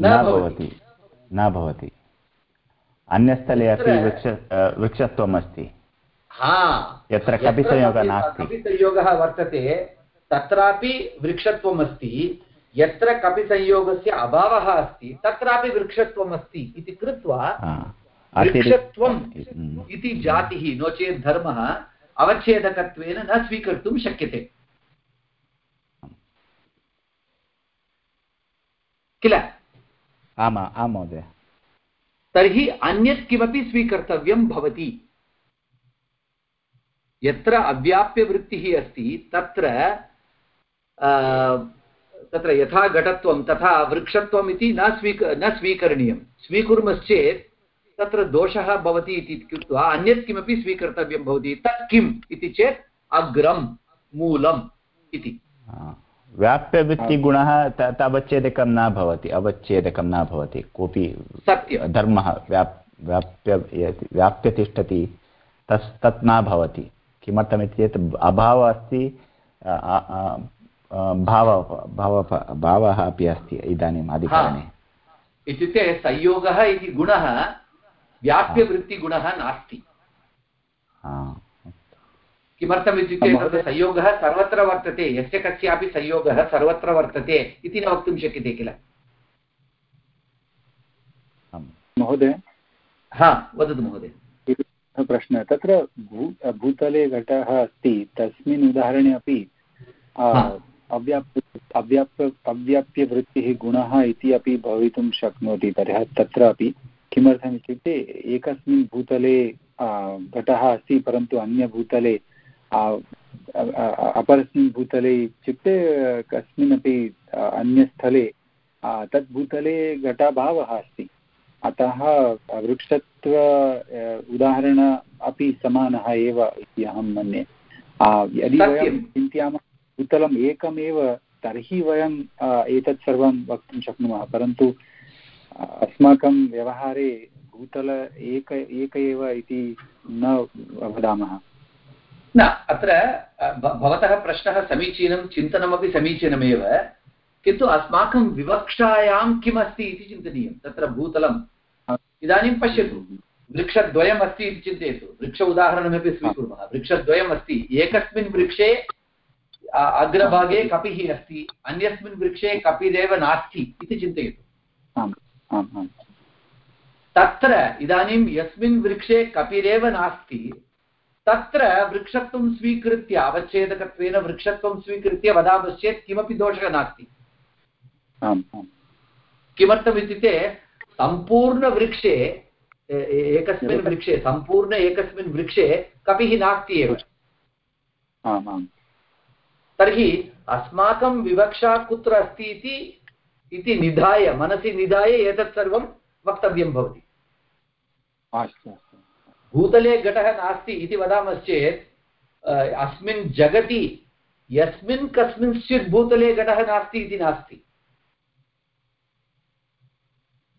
न भवति। न भवति। अन्यस्थले अपि वृक्ष वृक्षत्वम् अस्ति। यत्र कपिसंयोगः नास्ति। कपिसंयोगः वर्तते तत्रापि वृक्षत्वम् अस्ति यत्र कपिसंयोगस्य अभावः अस्ति तत्रापि वृक्षत्वम् अस्ति इति कृत्वा वृक्षत्वम् हम्म। इति जातिः नो चेत् धर्मः अवच्छेदकत्वेन न स्वीकर्तुं शक्यते। किल? आम् आं महोदय। तर्हि अन्यत् किमपि स्वीकर्तव्यं भवति। यत्र अव्याप्यवृत्तिः अस्ति तत्र तत्र यथा घटत्वं तथा वृक्षत्वम् इति न स्वीक न स्वीकरणीयं। स्वीकुर्मश्चेत् तत्र दोषः भवति इति कृत्वा अन्यत् किमपि स्वीकर्तव्यं भवति। तत् किम् इति चेत् अग्रं मूलम् इति। व्याप्यवृत्तिगुणः तत् अवच्छेदकं न भवति अवच्छेदकं न भवति। कोऽपि सत्यं धर्मः व्याप् व्याप्य व्याप्य तिष्ठति तस् तत् न भवति। किमर्थमिति चेत् अभावः अस्ति भाव भाव भावः अपि अस्ति इदानीम् अधिकरणे इत्युक्ते संयोगः इति गुणः व्याप्यवृत्तिगुणः नास्ति। किमर्थम् इत्युक्ते तत्र संयोगः सर्वत्र वर्तते यस्य कस्यापि संयोगः सर्वत्र वर्तते इति न वक्तुं शक्यते किल? महोदय? हा वदतु महोदय। प्रश्नः तत्र भू भूतले घटः अस्ति तस्मिन् उदाहरणे अपि अव्याप् अव्याप्य अव्याप्यवृत्तिः गुणः इति अपि भवितुं शक्नोति तर्हि तत्रापि किमर्थम् इत्युक्ते एकस्मिन् भूतले घटः अस्ति परन्तु अन्यभूतले अपरस्मिन् भूतले इत्युक्ते कस्मिन्नपि अन्यस्थले तद् भूतले घटाभावः अस्ति। अतः वृक्षत्व उदाहरण अपि समानः एव इति अहं मन्ये। यदि वयं चिन्तयामः भूतलम् एकमेव, तर्हि वयम् एतत् सर्वं वक्तुं शक्नुमः। परन्तु अस्माकं व्यवहारे भूतल एक एक एव इति न वदामः। न, अत्र भवतः प्रश्नः समीचीनं, चिन्तनमपि समीचीनमेव। किन्तु अस्माकं विवक्षायां किमस्ति इति चिन्तनीयं। तत्र भूतलं इदानीं पश्यतु। वृक्षद्वयम् अस्ति इति चिन्तयतु। वृक्ष उदाहरणमपि स्वीकुर्मः। वृक्षद्वयम् अस्ति। एकस्मिन् वृक्षे अग्रभागे कपिः अस्ति अन्यस्मिन् वृक्षे कपिरेव नास्ति इति चिन्तयतु। तत्र इदानीं यस्मिन् वृक्षे कपिरेव नास्ति तत्र वृक्षत्वं स्वीकृत्य अवच्छेदकत्वेन वृक्षत्वं स्वीकृत्य वदामश्चेत् किमपि दोषः नास्ति। किमर्थम् इत्युक्ते सम्पूर्णवृक्षे एकस्मिन् वृक्षे सम्पूर्ण एकस्मिन् वृक्षे कपिः नास्ति एव। तर्हि अस्माकं विवक्षा कुत्र अस्ति इति इति निधाय मनसि निधाय एतत् सर्वं वक्तव्यं भवति। भूतले घटः नास्ति इति वदामश्चेत् अस्मिन् जगति यस्मिन् कस्मिंश्चित् भूतले घटः नास्ति इति नास्ति।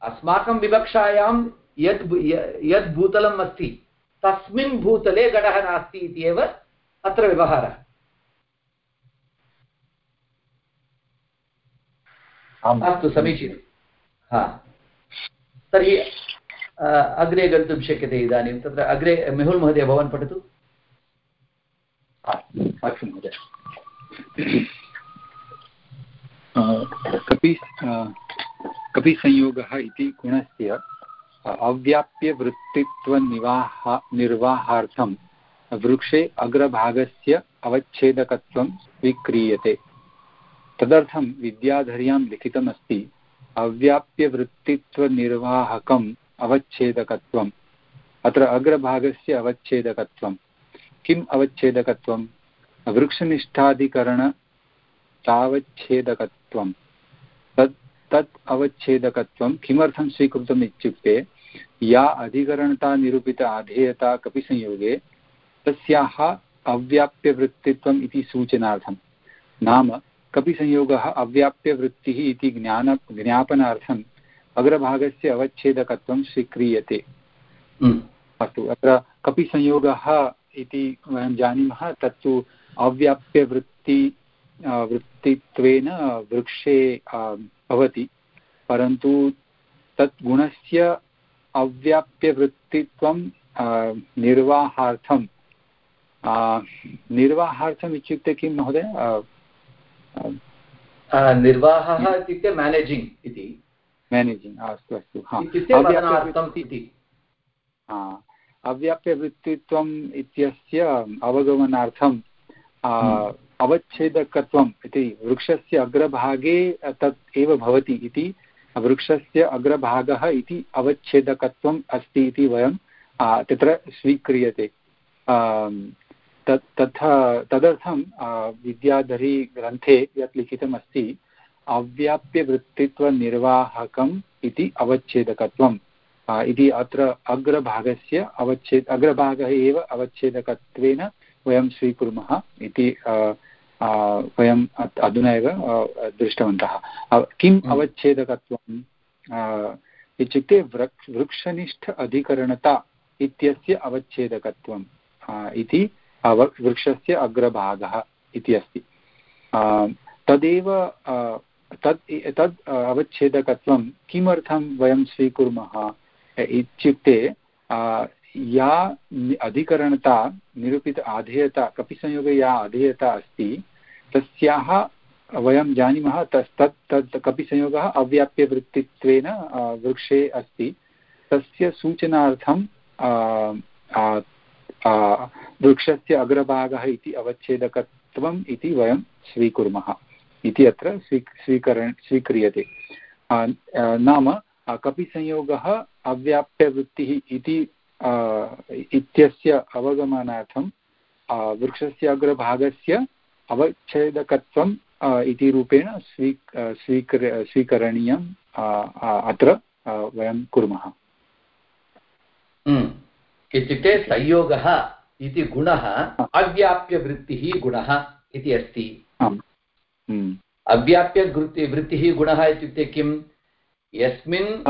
अस्माकं विवक्षायां यत् यद् भूतलम् अस्ति तस्मिन् भूतले घटः नास्ति इति एव अत्र व्यवहारः। अस्तु समीचीनं। हा। तर्हि अग्रे गन्तुं शक्यते इदानीं। तत्र अग्रे मेहुल् महोदय भवान् पठतु। अस्तु महोदय। कपि कपिसंयोगः इति गुणस्य अव्याप्यवृत्तित्वनिवाह निर्वाहार्थं वृक्षे अग्रभागस्य अवच्छेदकत्वं स्वीक्रियते। तदर्थं विद्याधर्यां लिखितमस्ति, अव्याप्यवृत्तित्वनिर्वाहकम् अवच्छेदकत्वम्। अत्र अग्रभागस्य अवच्छेदकत्वं किम् अवच्छेदकत्वं वृक्षनिष्ठाधिकरणतावच्छेदकत्वं तत् तत् अवच्छेदकत्वं किमर्थं स्वीकृतम् इत्युक्ते, या अधिकरणता निरूपित आधेयता कपिसंयोगे तस्याः अव्याप्यवृत्तित्वम् इति सूचनार्थं। नाम कपिसंयोगः अव्याप्यवृत्तिः इति ज्ञान ज्ञापनार्थम् अग्रभागस्य अवच्छेदकत्वं स्वीक्रियते हम्म। अस्तु अत्र कपिसंयोगः इति वयं जानीमः तत्तु अव्याप्यवृत्ति वृत्तित्वेन वृक्षे भवति परन्तु तत् गुणस्य अव्याप्यवृत्तित्वं निर्वाहार्थं निर्वाहार्थम् इत्युक्ते किं महोदय निर्वाहः इत्युक्ते मेनेजिङ्ग् इति। मेनेजिङ्ग् अस्तु अस्तु अव्याप्यवृत्तित्वम् इत्यस्य अवगमनार्थं हम्म। अवच्छेदकत्वम् इति वृक्षस्य अग्रभागे तत् एव भवति इति वृक्षस्य अग्रभागः इति अवच्छेदकत्वम् अस्ति इति वयं तत्र स्वीक्रियते। तथा तदर्थं विद्याधरी ग्रन्थे यत् लिखितमस्ति अव्याप्यवृत्तित्वनिर्वाहकम् इति अवच्छेदकत्वम्. इति अत्र अग्रभागस्य अवच्छेद अग्रभागः एव अवच्छेदकत्वेन वयं स्वीकुर्मः इति वयम् अधुना एव दृष्टवन्तः. किम् हम्म। अवच्छेदकत्वम्? इत्युक्ते वृक् वृक्षनिष्ठ अधिकरणता इत्यस्य अवच्छेदकत्वम् इति वृक्षस्य अग्रभागः इति अस्ति। तदेव तद् तद् अवच्छेदकत्वं किमर्थं वयं स्वीकुर्मः इत्युक्ते या अधिकरणता, निरूपित आधेयता, कपिसंयोगे या आधेयता अस्ति, तस्याः वयं जानीमः, तस्, तत् तत् कपिसंयोगः अव्याप्यवृत्तित्वेन वृक्षे अस्ति। तस्य सूचनार्थं वृक्षस्य अग्रभागः इति अवच्छेदकत्वम् इति वयं स्वीकुर्मः इति अत्र स्वी, स्वीकरण, स्वीक्रियते नाम कपिसंयोगः अव्याप्यवृत्तिः इति इत्यस्य अवगमनार्थं वृक्षस्य अग्रभागस्य अवच्छेदकत्वम् इति रूपेण स्वी स्वीकर, स्वीकरणीयम् अत्र वयं कुर्मः हम्म। इत्युक्ते संयोगः इति गुणः अव्याप्यवृत्तिः गुणः इति अस्ति। हम्म। अव्याप्यवृत्ति वृत्तिः गुणः इत्युक्ते किम्? यस्मिन्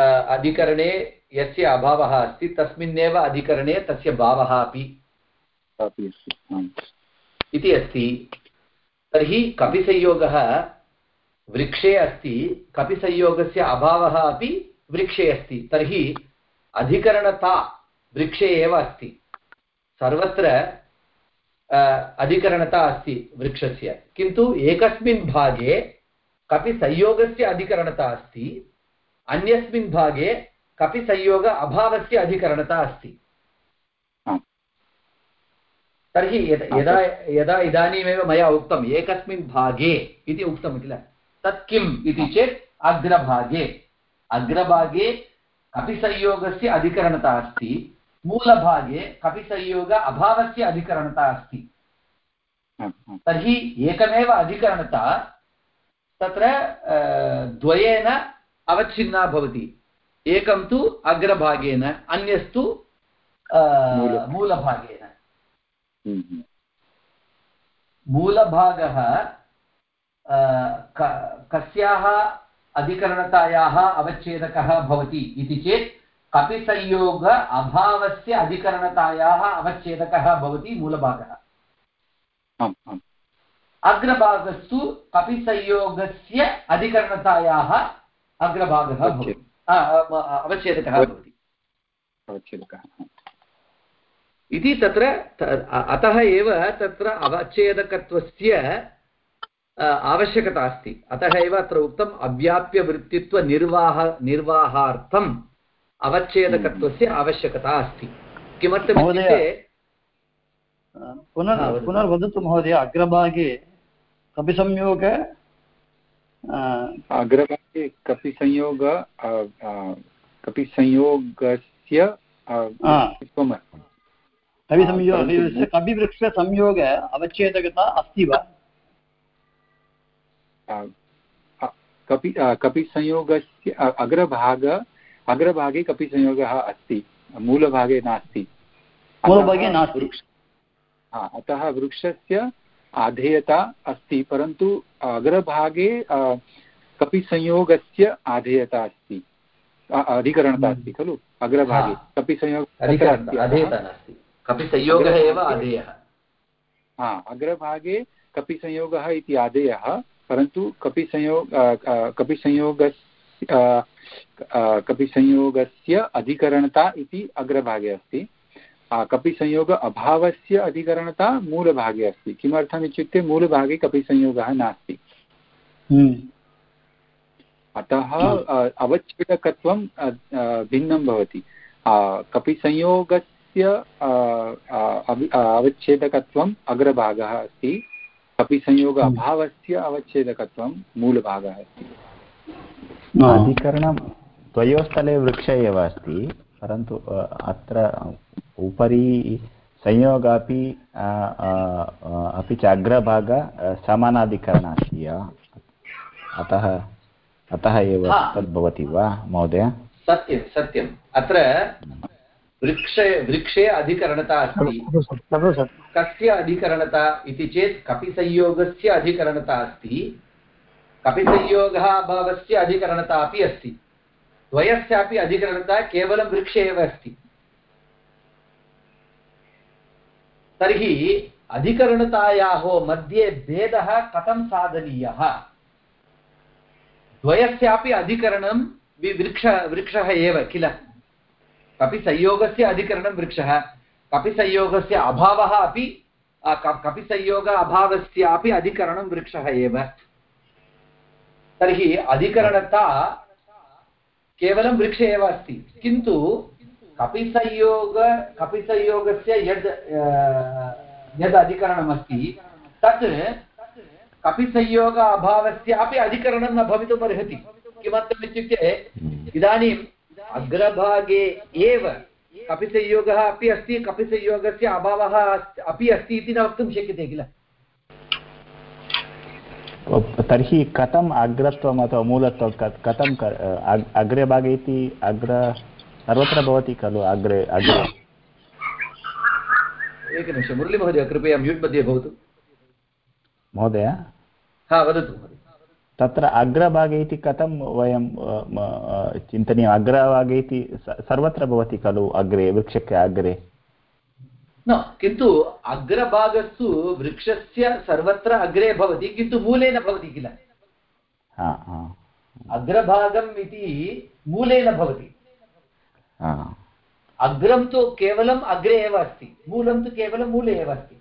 अधिकरणे यस्य अभावः अस्ति तस्मिन्नेव अधिकरणे तस्य भावः अपि। इति अस्ति। तर्हि कपिसंयोगः वृक्षे अस्ति कपिसंयोगस्य अभावः अपि वृक्षे अस्ति। तर्हि अधिकरणता वृक्षे एव अस्ति। सर्वत्र अधिकरणता अस्ति वृक्षस्य। किन्तु एकस्मिन् भागे कपिसंयोगस्य अधिकरणता अस्ति अन्यस्मिन् भागे कपिसंयोग अभावस्य अधिकरणता अस्ति। तर्हि यदा यदा इदानीमेव मया उक्तम् एकस्मिन् भागे इति उक्तं किल तत् किम् इति चेत् अग्रभागे। अग्रभागे कपिसंयोगस्य अधिकरणता अस्ति मूलभागे कपिसंयोग अभावस्य अधिकरणता अस्ति। तर्हि एकमेव अधिकरणता तत्र द्वयेन अवच्छिन्ना भवति। एकं तु अग्रभागेन अन्यस्तु मूलभागेन। हम्म, हम्म। मूलभागः कस्याः अधिकरणतायाः अवच्छेदकः भवति इति चेत् कपिसंयोग अभावस्य अधिकरणतायाः अवच्छेदकः भवति मूलभागः। अग्रभागस्तु कपिसंयोगस्य अधिकरणतायाः अग्रभागः भवति। अवच्छेदकः भवति। अवच्छेदकः इति तत्र अतः एव तत्र अवच्छेदकत्वस्य आवश्यकता अस्ति। अतः एव अत्र उक्तम् अव्याप्यवृत्तित्वनिर्वाह निर्वाहार्थम् अवच्छेदकत्वस्य आवश्यकता अस्ति। किमर्थमित्युक्ते पुनर् पुनर्वदतु महोदय अग्रभागे कपिसंयोग अग्रभागे कपिसंयोग कपिसंयोगस्य कविसंयोगस्य कविवृक्षसंयोग अवच्छेदकता अस्ति वा? कपि कपिसंयोगस्य अग्रभाग अग्रभागे कपिसंयोगः अस्ति मूलभागे नास्ति। मूलभागे नास्ति। अतः वृक्षस्य आधेयता अस्ति परन्तु अग्रभागे कपिसंयोगस्य आधेयता अस्ति अधिकरणता अस्ति खलु? अग्रभागे कपिसंयोग कपिसंयोगः एव आधेयः। हा अग्रभागे कपिसंयोगः इति आदेयः परन्तु कपिसंयोग कपिसंयोगस्य कपिसंयोगस्य अधिकरणता इति अग्रभागे अस्ति। कपिसंयोग अभावस्य अधिकरणता मूलभागे अस्ति। किमर्थम् इत्युक्ते मूलभागे कपिसंयोगः नास्ति। हम्म। अतः अवच्छेदकत्वं भिन्नं भवति। कपिसंयोगस्य अवच्छेदकत्वम् अग्रभागः अस्ति। कपिसंयोग हम्म। अभावस्य अवच्छेदकत्वं मूलभागः अस्ति। अधिकरणं द्वयोस्थले वृक्ष एव अस्ति परन्तु अत्र उपरि संयोग अपि अपि च अग्रभाग समानाधिकरण अस्ति अतः अतः एव तद् भवति वा महोदय? सत्यं सत्यम्। अत्र वृक्षे वृक्षे अधिकरणता अस्ति। कस्य अधिकरणता इति चेत् कपिसंयोगस्य अधिकरणता अस्ति। कपिसंयोगः अभावस्य अधिकरणता अपि अस्ति। द्वयस्यापि अधिकरणता केवलं वृक्षे एव अस्ति। तर्हि अधिकरणतायाः मध्ये भेदः कथं साधनीयः? द्वयस्यापि अधिकरणं वृक्ष, वृक्षः एव किल? कपिसंयोगस्य अधिकरणं वृक्षः। कपिसंयोगस्य अभावः अपि कपिसंयोग अभावस्यापि अधिकरणं वृक्षः एव। तर्हि अधिकरणता केवलं वृक्षे एव अस्ति। किन्तु कपिसंयोग कपिसंयोगस्य यद् यद् अधिकरणमस्ति तत् कपिसंयोग अभावस्यापि अधिकरणं न भवितुम् अर्हति। किमर्थम् इत्युक्ते इदानीम् अग्रभागे एव कपिसंयोगः अपि अस्ति कपिसंयोगस्य अभावः अपि अस्ति इति न वक्तुं शक्यते किल? तर्हि कथम् अग्रत्वम् अथवा मूलत्वं कथं अग्रे इति अग्र सर्वत्र भवति खलु अग्रे अग्रे? एकनिमिषं मुरळीमहोदय कृपया म्यूट् मध्ये भवतु। महोदय? हा वदतु तत्र अग्रभागे इति कथं वयं चिन्तनीयम्? अग्रभागे इति सर्वत्र भवति खलु अग्रे वृक्षस्य अग्रे? न किन्तु अग्रभागस्तु वृक्षस्य सर्वत्र अग्रे भवति किन्तु मूले न भवति किल? अग्रभागम् इति मूले न भवति अग्रं तु केवलम् अग्रे एव अस्ति मूलं तु केवलं मूले एव अस्ति।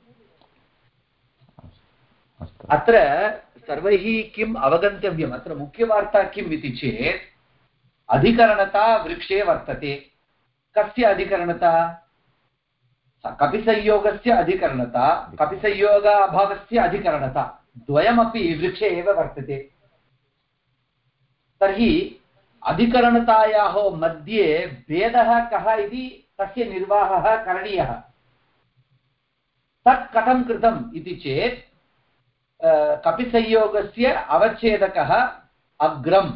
अत्र सर्वैः किम् अवगन्तव्यम्? अत्र मुख्यवार्ता किम् इति चेत् अधिकरणता वृक्षे वर्तते। कस्य अधिकरणता? कपिसंयोगस्य अधिकरणता कपिसंयोगाभावस्य अधिकरणता द्वयमपि वृक्षे एव वर्तते। तर्हि अधिकरणतायाः मध्ये भेदः कः इति तस्य निर्वाहः करणीयः। तत् कथं कृतम् इति चेत् कपिसंयोगस्य अवच्छेदकः अग्रम्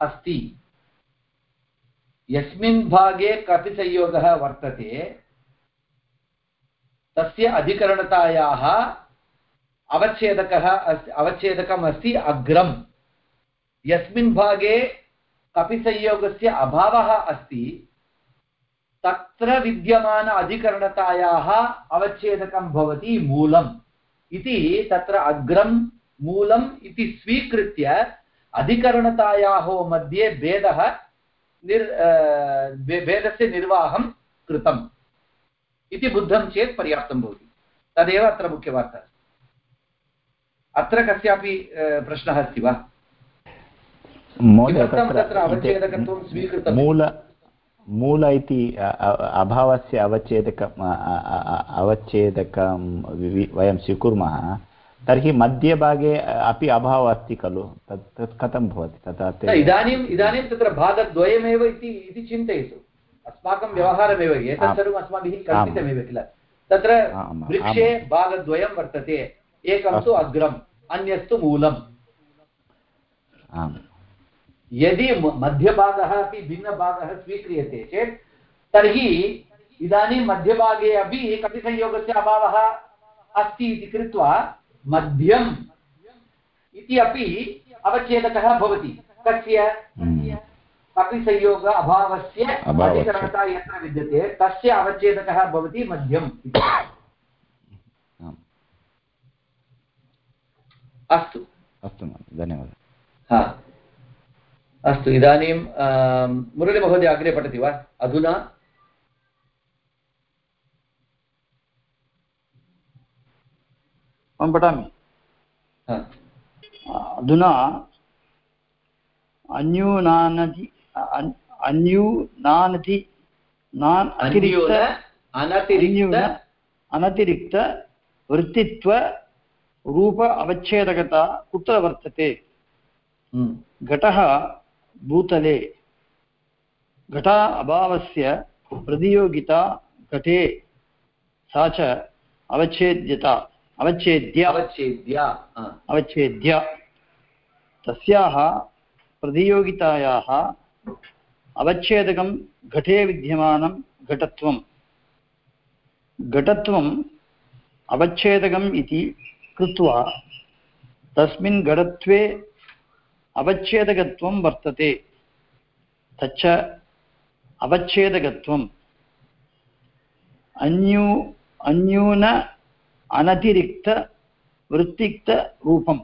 अस्ति। यस्मिन् भागे कपिसंयोगः वर्तते। तस्य अधिकरणतायाः अवच्छेदकः अवच्छेदकम् अस्ति अग्रम्। यस्मिन् भागे कपिसंयोगस्य अभावः अस्ति, तत्र विद्यमान अधिकरणतायाः अवच्छेदकं भवति मूलम्। इति तत्र अग्रं मूलम् इति स्वीकृत्य अधिकरणतायाः मध्ये भेदः निर् भेदस्य निर्वाहं कृतम्। इति बुद्धं चेत् पर्याप्तं भवति। तदेव अत्र मुख्यवार्ता। अत्र कस्यापि प्रश्नः अस्ति वा? मूल मूल इति अभावस्य अवच्छेदकम् अवच्छेदकं वयं स्वीकुर्मः तर्हि मध्यभागे अपि अभावः अस्ति खलु? तत् तत् कथं भवति? तथा इदानीम् इदानीं तत्र भागद्वयमेव इति इति चिन्तयतु। अस्माकं व्यवहारमेव एतत् सर्वम् अस्माभिः कल्पितमेव किल। तत्र वृक्षे भागद्वयं वर्तते। एकं तु अग्रम् अन्यस्तु मूलम्। यदि मध्यभागः अपि भिन्नभागः स्वीक्रियते चेत् तर्हि इदानीं मध्यभागे अपि कपिसंयोगस्य अभावः अस्ति इति कृत्वा मध्यम् इति अपि अवच्छेदकः भवति। कस्य? कपिसंयोग अभावस्य अधिकरणता यत्र विद्यते तस्य अवच्छेदकः भवति मध्यम् अस्तु। अस्तु धन्यवादः। हा। अस्तु इदानीं मुरळीमहोदय अग्रे पठति वा? अधुना? अहं पठामि। अधुना अन्यूनानधि अन्यूनानधि नान् अतिरिक्त अनतिरिक्त वृत्तित्व रूप अवच्छेदकता कुत्र वर्तते? हम्म। घटः भूतले। घटा अभावस्य प्रतियोगिता घटे। सा च अवच्छेद्यता। अवच्छेद्य। अवच्छेद्य अवच्छेद्य। तस्याः प्रतियोगितायाः अवच्छेदकं घटे विद्यमानं घटत्वं। घटत्वम् अवच्छेदकम् इति कृत्वा तस्मिन् घटत्वे अवच्छेदकत्वं वर्तते। तच्च अवच्छेदकत्वम्। अन्यू, अन्यून अनतिरिक्तवृत्तिक्तरूपम्।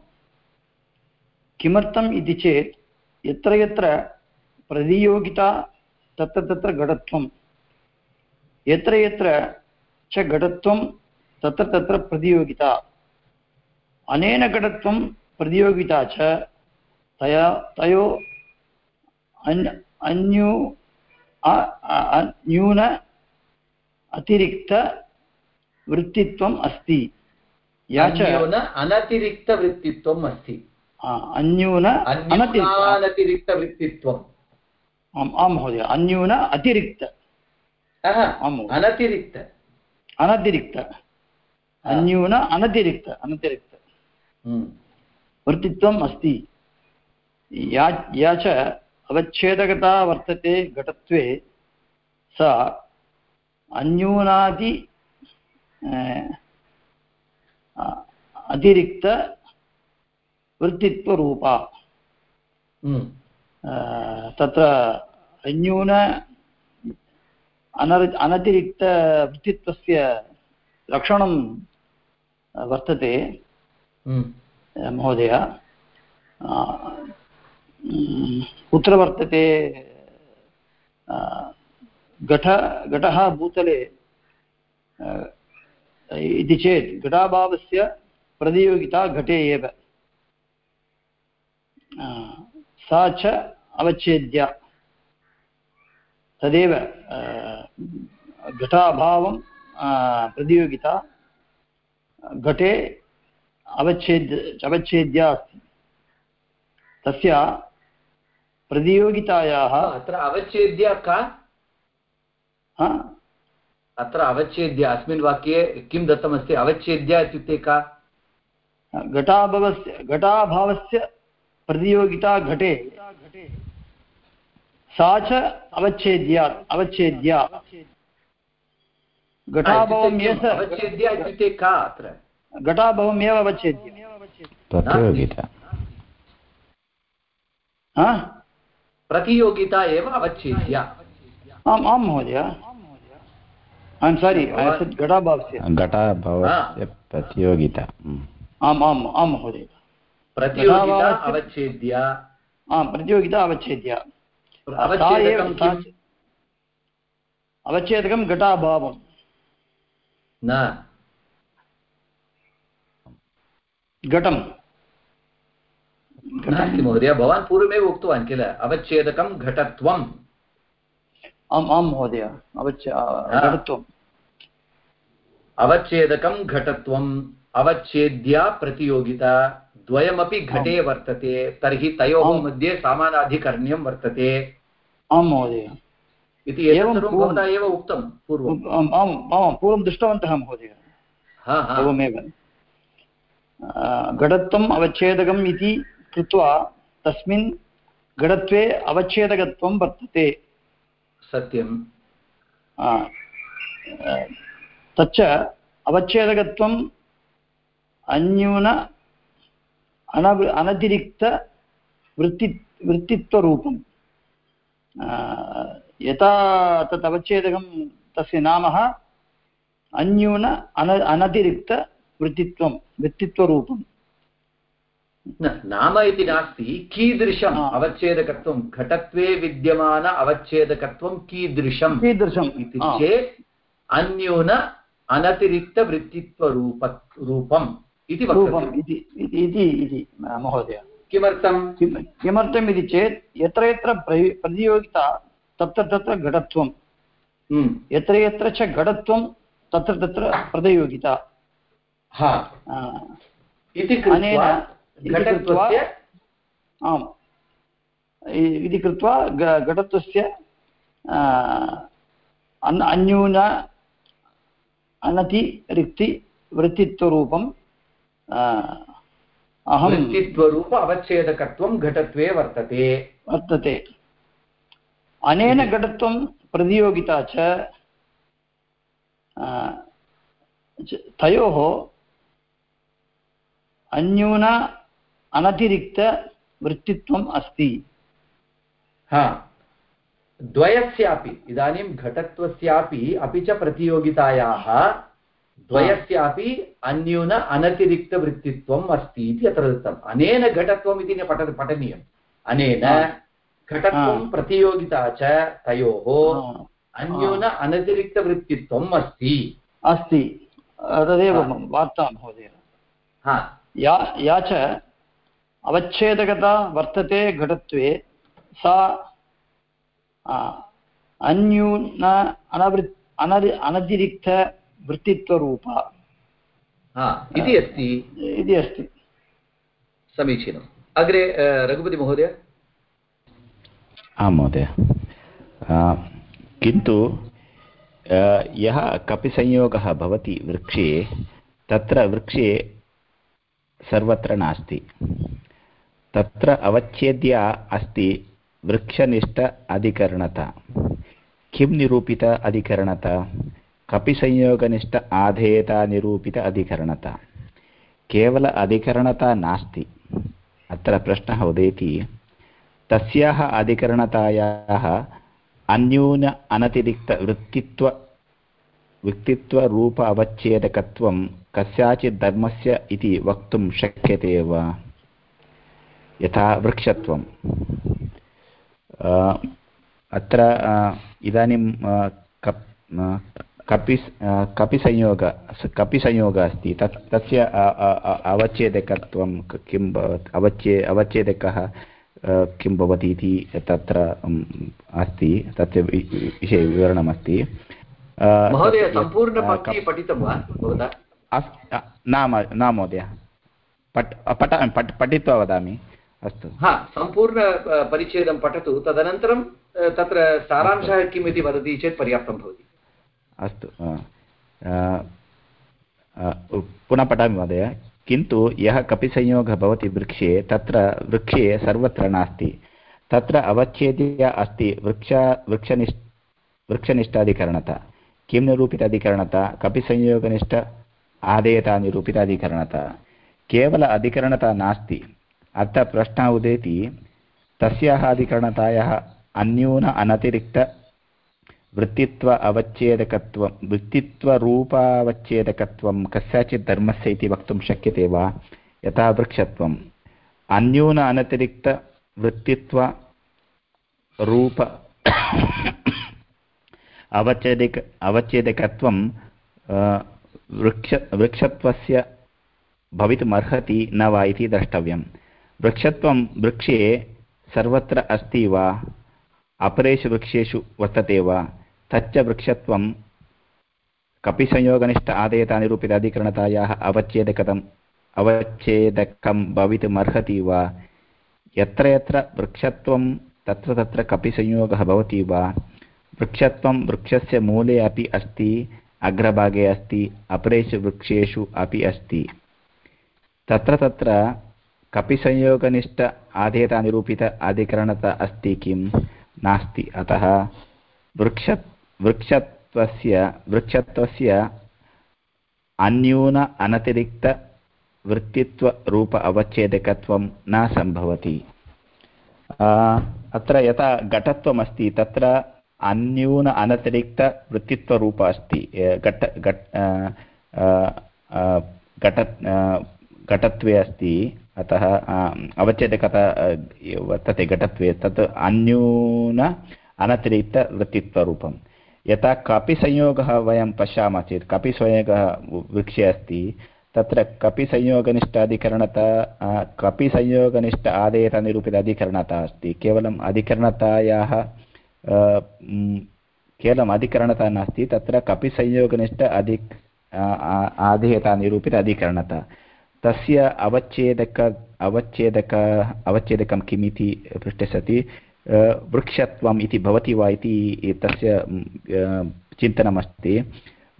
किमर्थम् इति चेत्, यत्र यत्र प्रतियोगिता तत्र तत्र घटत्वं यत्र यत्र च घटत्वं तत्र तत्र प्रतियोगिता। अनेन घटत्वं प्रतियोगिता च तया तयो अन्यू न्यून अतिरिक्तवृत्तित्वम् अस्ति। या च अनतिरिक्तवृत्तित्वम् अस्ति। अन्यून अनतिरिक्त अन्यूनानतिरिक्तवृत्तित्वम् आम् आं महोदय अन्यून अतिरिक्त। अनतिरिक्त। अनतिरिक्त। अन्यून अनतिरिक्त अनतिरिक्त। हम्म, वृत्तित्वम् अस्ति। या या च अवच्छेदकता वर्तते घटत्वे सा अन्यूनादि अतिरिक्तवृत्तित्वरूपा हम्म, तत्र अन्यून अनर् अनतिरिक्तवृत्तित्वस्य लक्षणं वर्तते महोदय कुत्र वर्तते घट घटः भूतले इति चेत् घटाभावस्य प्रतियोगिता घटे एव सा च अवच्छेद्या। तदेव घटाभावं प्रतियोगिता घटे अवच्छेद्य अवच्छेद्या अस्ति। तस्य प्रतियोगितायाः अत्र अवच्छेद्य का? हा, अत्र अवच्छेद्य अस्मिन् वाक्ये किं दत्तमस्ति? अवच्छेद्य इत्युक्ते का? घटाभावस्य घटाभावस्य प्रतियोगिता घटे। सा च अवच्छेद्या अवच्छेद्या। घटाभावं इत्युक्ते यस किम्? अवच्छेद्य इत्युक्ते का अत्र? घटाभावमेव अवच्छेद्य। प्रतियोगिता। हा? प्रतियोगिता एव अवच्छेद्य। आम् आं महोदय। ऐ एम् सारि घटाभावस्य। घटाभावस्य प्रतियोगिता। आम् आम् आं महोदय। प्रतियोगिता अवच्छेद्य। आं प्रतियोगिता अवच्छेद्य। अवच्छेदकं घटाभावं। न। घटं। नास्ति महोदय भवान् पूर्वमेव उक्तवान् किल? अवच्छेदकं घटत्वम्। आम् आं महोदय अवच्छ घटत्वम्। अवच्छेदकं घटत्वम्। अवच्छेद्या प्रतियोगिता। द्वयमपि घटे वर्तते तर्हि तयोः। मध्ये समानाधिकरण्यं वर्तते। आं महोदय। इति एवं भवता एव उक्तं पूर्वम्। आम् आम् पूर्वं दृष्टवन्तः महोदय। एवमेव घटत्वम् अवच्छेदकम् इति कृत्वा तस्मिन् घटत्वे अवच्छेदकत्वं वर्तते। आ, तच्च अवच्छेदकत्वम् अन्यून अनव अनतिरिक्तवृत्ति वृत्तित्वरूपम्। आ, यथा तत् अवच्छेदकं तस्य नाम अन्यून अन अनतिरिक्तवृत्तित्वं वृत्तित्वरूपम्। न नाम इति नास्ति कीदृशम्। अवच्छेदकत्वं घटत्वे विद्यमान अवच्छेदकत्वं कीदृशम् कीदृशम् इति चेत् अन्यून अनतिरिक्तवृत्तित्वरूप रूपम्। इति इति इति इति इति महोदय। किमर्थं किमर्थम् इति चेत् यत्र यत्र प्रति- प्रतियोगिता तत्र तत्र घटत्वं हम्म, यत्र यत्र च घटत्वं तत्र तत्र प्रतियोगिता। इति कृत्वा आम्। इति कृत्वा घटत्वस्य अन्यून अनतिरिक्तिवृत्तित्वरूपं आ, अहं वृत्तित्वरूप अवच्छेदकत्वं घटत्वे वर्तते। वर्तते। अनेन घटत्वं प्रतियोगिता च- तयोः अन्यून अनतिरिक्तवृत्तित्वम् अस्ति। हा। द्वयस्यापि इदानीं घटत्वस्यापि अपि च प्रतियोगितायाः द्वयस्यापि अन्यून अनतिरिक्तवृत्तित्वम् अस्ति इति अत्र दत्तम्। अनेन घटत्वम् इति न पठ पठनीयम्। अनेन घटत्वं प्रतियोगिता च तयोः अन्यून अनतिरिक्तवृत्तित्वम् अस्ति। अस्ति। तदेव वार्ता महोदय। हा। या या च अवच्छेदकता वर्तते घटत्वे सा अन्यून अनवृ अनरि अनतिरिक्तवृत्तित्वरूपा इति अस्ति। इति अस्ति। समीचीनम्। अग्रे रघुपतिमहोदय आं महोदय। किन्तु यः कपिसंयोगः भवति वृक्षे तत्र वृक्षे सर्वत्र नास्ति। तत्र अवच्छेद्या अस्ति वृक्षनिष्ठ अधिकरणता। किं निरूपित अधिकरणता? कपिसंयोगनिष्ठ आधेयतानिरूपित अधिकरणता। केवल अधिकरणता नास्ति। अत्र प्रश्नः उदेति, तस्याः अधिकरणतायाः अन्यून अनतिरिक्तवृत्तित्व वृत्तित्वरूप अवच्छेदकत्वं कस्याचित् धर्मस्य इति वक्तुं शक्यते वा? यथा वृक्षत्वम् अत्र इदानीं कपि कपिसंयोग कपिसंयोगः अस्ति तत् तस्य अवच्छेदकत्वं किं अवच्छे अवच्छेदकः किं भवति इति तत्र अस्ति तस्य विषये विवरणमस्ति भवता न महोदय पठ पठ पठित्वा वदामि अस्तु हा सम्पूर्णपरिच्छेदं पठतु तदनन्तरं तत्र सारांशः किम् इति वदति चेत् पर्याप्तं भवति अस्तु पुनः पठामि, महोदय। किन्तु यः कपिसंयोगः भवति वृक्षे, तत्र वृक्षे सर्वत्र नास्ति। तत्र अवच्छेद्य अस्ति वृक्ष, वृक्षनिष्ठ, वृक्षनिष्ठाधिकरणता। किं निरूपित अधिकरणता कपिसंयोगनिष्ठ आदेयता निरूपित अधिकरणता केवल अधिकरणता नास्ति। अत्र प्रश्नः उदेति, तस्याः अधिकरणतायाः अन्यून अनतिरिक्त वृत्तित्व अवच्छेदकत्वं वृत्तित्वरूपावच्छेदकत्वं कस्याचित् धर्मस्य इति वक्तुं शक्यते वा? यथा वृक्षत्वम् अन्यून अनतिरिक्तवृत्तित्वरूप अवच्छेदिक अवच्छेदकत्वं वृक्ष वृक्षत्वस्य भवितुमर्हति न वा इति द्रष्टव्यं। वृक्षत्वं वृक्षे सर्वत्र अस्ति वा? अपरेषु वृक्षेषु वर्तते वा? तच्च वृक्षत्वं कपिसंयोगनिष्ठ आदेयतानिरूपित अधिकरणतायाः अवच्छेदकतम्। अवच्छेदकं भवितुमर्हति वा? यत्र यत्र वृक्षत्वं, तत्र तत्र कपिसंयोगः भवति वा? वृक्षत्वं वृक्षस्य मूले अपि अस्ति, अग्रभागे अस्ति, अपरेषु वृक्षेषु अपि अस्ति। तत्र तत्र कपिसंयोगनिष्ठ आधेयतानिरूपित अधिकरणता अस्ति किं नास्ति। अतः वृक्ष वृक्षत्वस्य वृक्षत्वस्य अन्यून अनतिरिक्तवृत्तित्वरूप अवच्छेदकत्वं न सम्भवति। अत्र यथा घटत्वमस्ति, तत्र अन्यून अनतिरिक्तवृत्तित्वरूप अस्ति। घट घट घट घटत्वे अस्ति, अतः अवच्छेदकता वर्तते घटत्वे, तत् अन्यून अनतिरिक्तवृत्तित्वरूपं यथा कपिसंयोगः वयं पश्यामः चेत् कपिसंयोगः वृक्षे अस्ति, तत्र कपिसंयोगनिष्ठ अधिकरणता कपिसंयोगनिष्ठ आदेयतनिरूपित अधिकरणता अस्ति। केवलम् अधिकरणतायाः केवलम् अधिकरणता नास्ति, तत्र कपिसंयोगनिष्ठ अधि आधेयतानिरूपित अधिकरणता। तस्य अवच्छेदक अवच्छेदक, अवच्छेदकं किम् इति पृष्टे सति वृक्षत्वम् इति भवति वा इति तस्य चिन्तनमस्ति।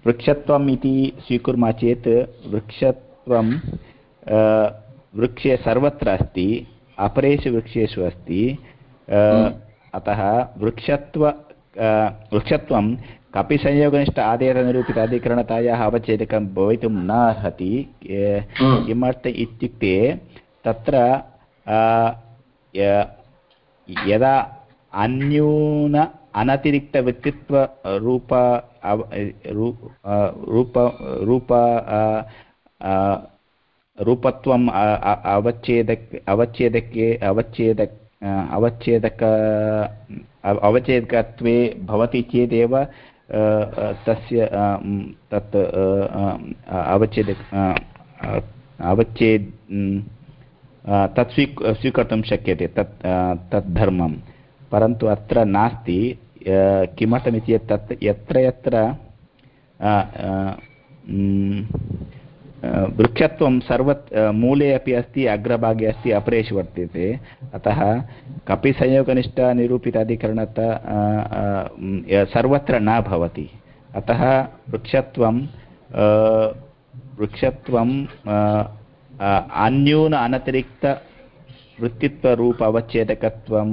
वृक्षत्वम् इति स्वीकुर्मः चेत् वृक्षत्वं वृक्षे सर्वत्र अस्ति अपरेषु वृक्षेषु अस्ति। अतः वृक्षत्व वृक्षत्वं कपिसंयोगनिष्ठ आदेयनिरूपित अधिकरणतायाः अवच्छेदकं भवितुं न अर्हति। किमर्थ इत्युक्ते तत्र यदा अन्यून अनतिरिक्तव्यक्तित्वरूप रूप रूप रूपत्वम् अवच्छेदक अवच्छेदके अवच्छेदक अवच्छेदक अवच्छेदकत्वे भवति चेदेव तस्य तत् अवच्छेद अवच्छेद् तत् स्वी स्वीकर्तुं शक्यते, तत् तत् धर्मं। परन्तु अत्र नास्ति किमर्थमिति चेत् तत्, यत्र यत्र वृक्षत्वं सर्व मूले अपि अस्ति, अग्रभागे अस्ति, अपरेषु वर्तते। अतः कपिसंयोगनिष्ठा निरूपिताधिकरणत सर्वत्र न भवति। अतः वृक्षत्वं वृक्षत्वं अन्यून अनतिरिक्त वृत्तित्वरूप अवच्छेदकत्वं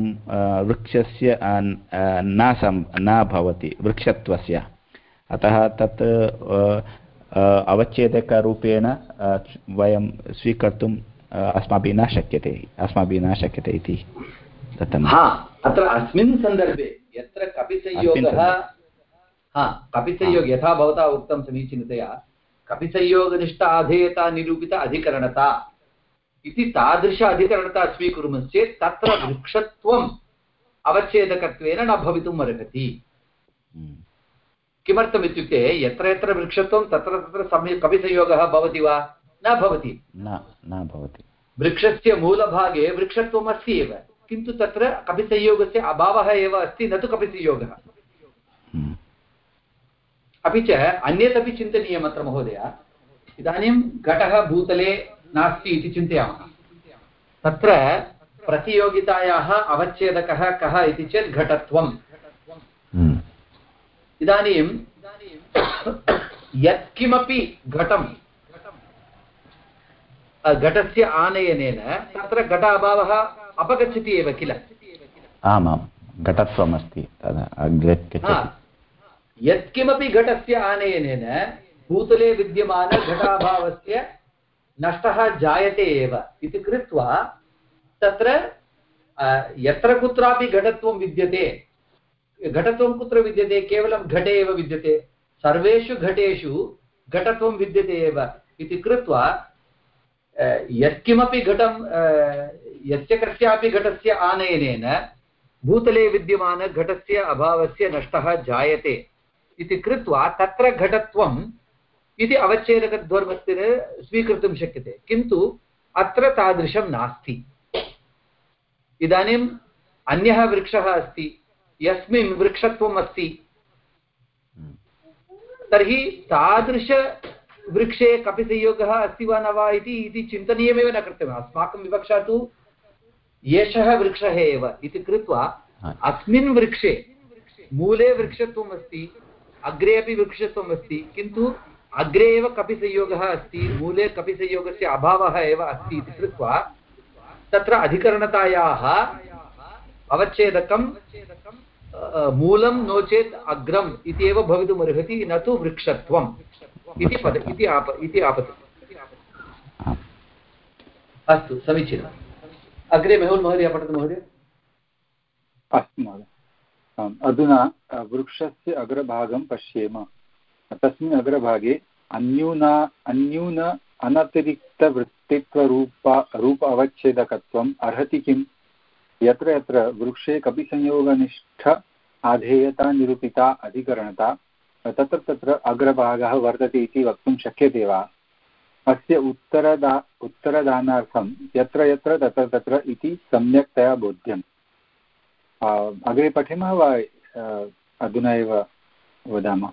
वृक्षस्य न सम् न भवति वृक्षत्वस्य अतः तत् अवच्छेदकरूपेण वयं स्वीकर्तुम् अस्माभिः न शक्यते अस्माभिः न शक्यते इति दत्तं हा अत्र अस्मिन् सन्दर्भे यत्र कपिसंयोगः हा कपिसंयोग यथा भवता उक्तं समीचीनतया कपिसंयोगनिष्ठ आधेयता निरूपित अधिकरणता। इति तादृश अधिकरणता स्वीकुर्मश्चेत् तत्र वृक्षत्वम् अवच्छेदकत्वेन न भवितुम् अर्हति। हम्म। किमर्थम् इत्युक्ते यत्र यत्र वृक्षत्वं तत्र तत्र सम्यक् कपिसंयोगः भवति वा? न भवति। न भवति। वृक्षस्य मूलभागे वृक्षत्वम् अस्ति एव। किन्तु तत्र कपिसंयोगस्य अभावः एव अस्ति न तु कपिसंयोगः। अपि च अन्यत् अपि चिन्तनीयम् अत्र महोदय। इदानीं घटः भूतले नास्ति इति चिन्तयामः। तत्र प्रतियोगितायाः अवच्छेदकः कः इति चेत् घटत्वम्। हम्म। इदानीं यत्किमपि घटं घटस्य आनयनेन तत्र घट अभावः अपगच्छति एव किल? आमां घटत्वम् अस्ति यत्किमपि घटस्य आनयनेन भूतले विद्यमानघटाभावस्य नष्टः जायते एव इति कृत्वा तत्र यत्र कुत्रापि घटत्वं विद्यते, घटत्वं कुत्र विद्यते? केवलं घटे एव विद्यते। सर्वेषु घटेषु घटत्वं विद्यते एव इति कृत्वा यत्किमपि घटं यस्य कस्यापि घटस्य आनयनेन भूतले विद्यमानघटस्य अभावस्य नष्टः जायते। इति कृत्वा तत्र घटत्वम् इति अवच्छेदकध्वर्मत्वेन स्वीकर्तुं शक्यते। किन्तु अत्र तादृशं नास्ति। इदानीम् अन्यः वृक्षः अस्ति यस्मिन् वृक्षत्वम् अस्ति। तर्हि तादृशवृक्षे कपिसंयोगः अस्ति वा न वा इति चिन्तनीयमेव न कर्तव्यम् अस्माकं विवक्षा तु एषः वृक्षः एव। इति कृत्वा अस्मिन् वृक्षे मूले वृक्षत्वम् अस्ति। अग्रे अपि वृक्षत्वम् अस्ति, किन्तु अग्रे एव कपिसंयोगः अस्ति, मूले कपिसंयोगस्य अभावः एव अस्ति इति कृत्वा तत्र अधिकरणतायाः अवच्छेदकं मूलं नो चेत् अग्रम् इति एव भवितुमर्हति, न तु वृक्षत्वम् इति पद, इति आप, इति आपतति अस्तु, समीचीनम्। अग्रे मेहुल् महोदय पठतु महोदय। अस्तु महोदय। अधुना वृक्षस्य अग्रभागं पश्येम। तस्मिन् अग्रभागे अन्यूना, अन्यून अनतिरिक्तवृत्तित्वरूप रूप अवच्छेदकत्वम् अर्हति किम्? यत्र यत्र वृक्षे कपिसंयोगनिष्ठ आधेयता, निरूपिता, अधिकरणता, तत्र तत्र अग्रभागः वर्तते इति वक्तुं शक्यते वा? अस्य उत्तरदा, उत्तरदानार्थं यत्र यत्र तत्र तत्र इति सम्यक्तया बोध्यम्। अग्रे पठेमः वा अधुना एव वदामः?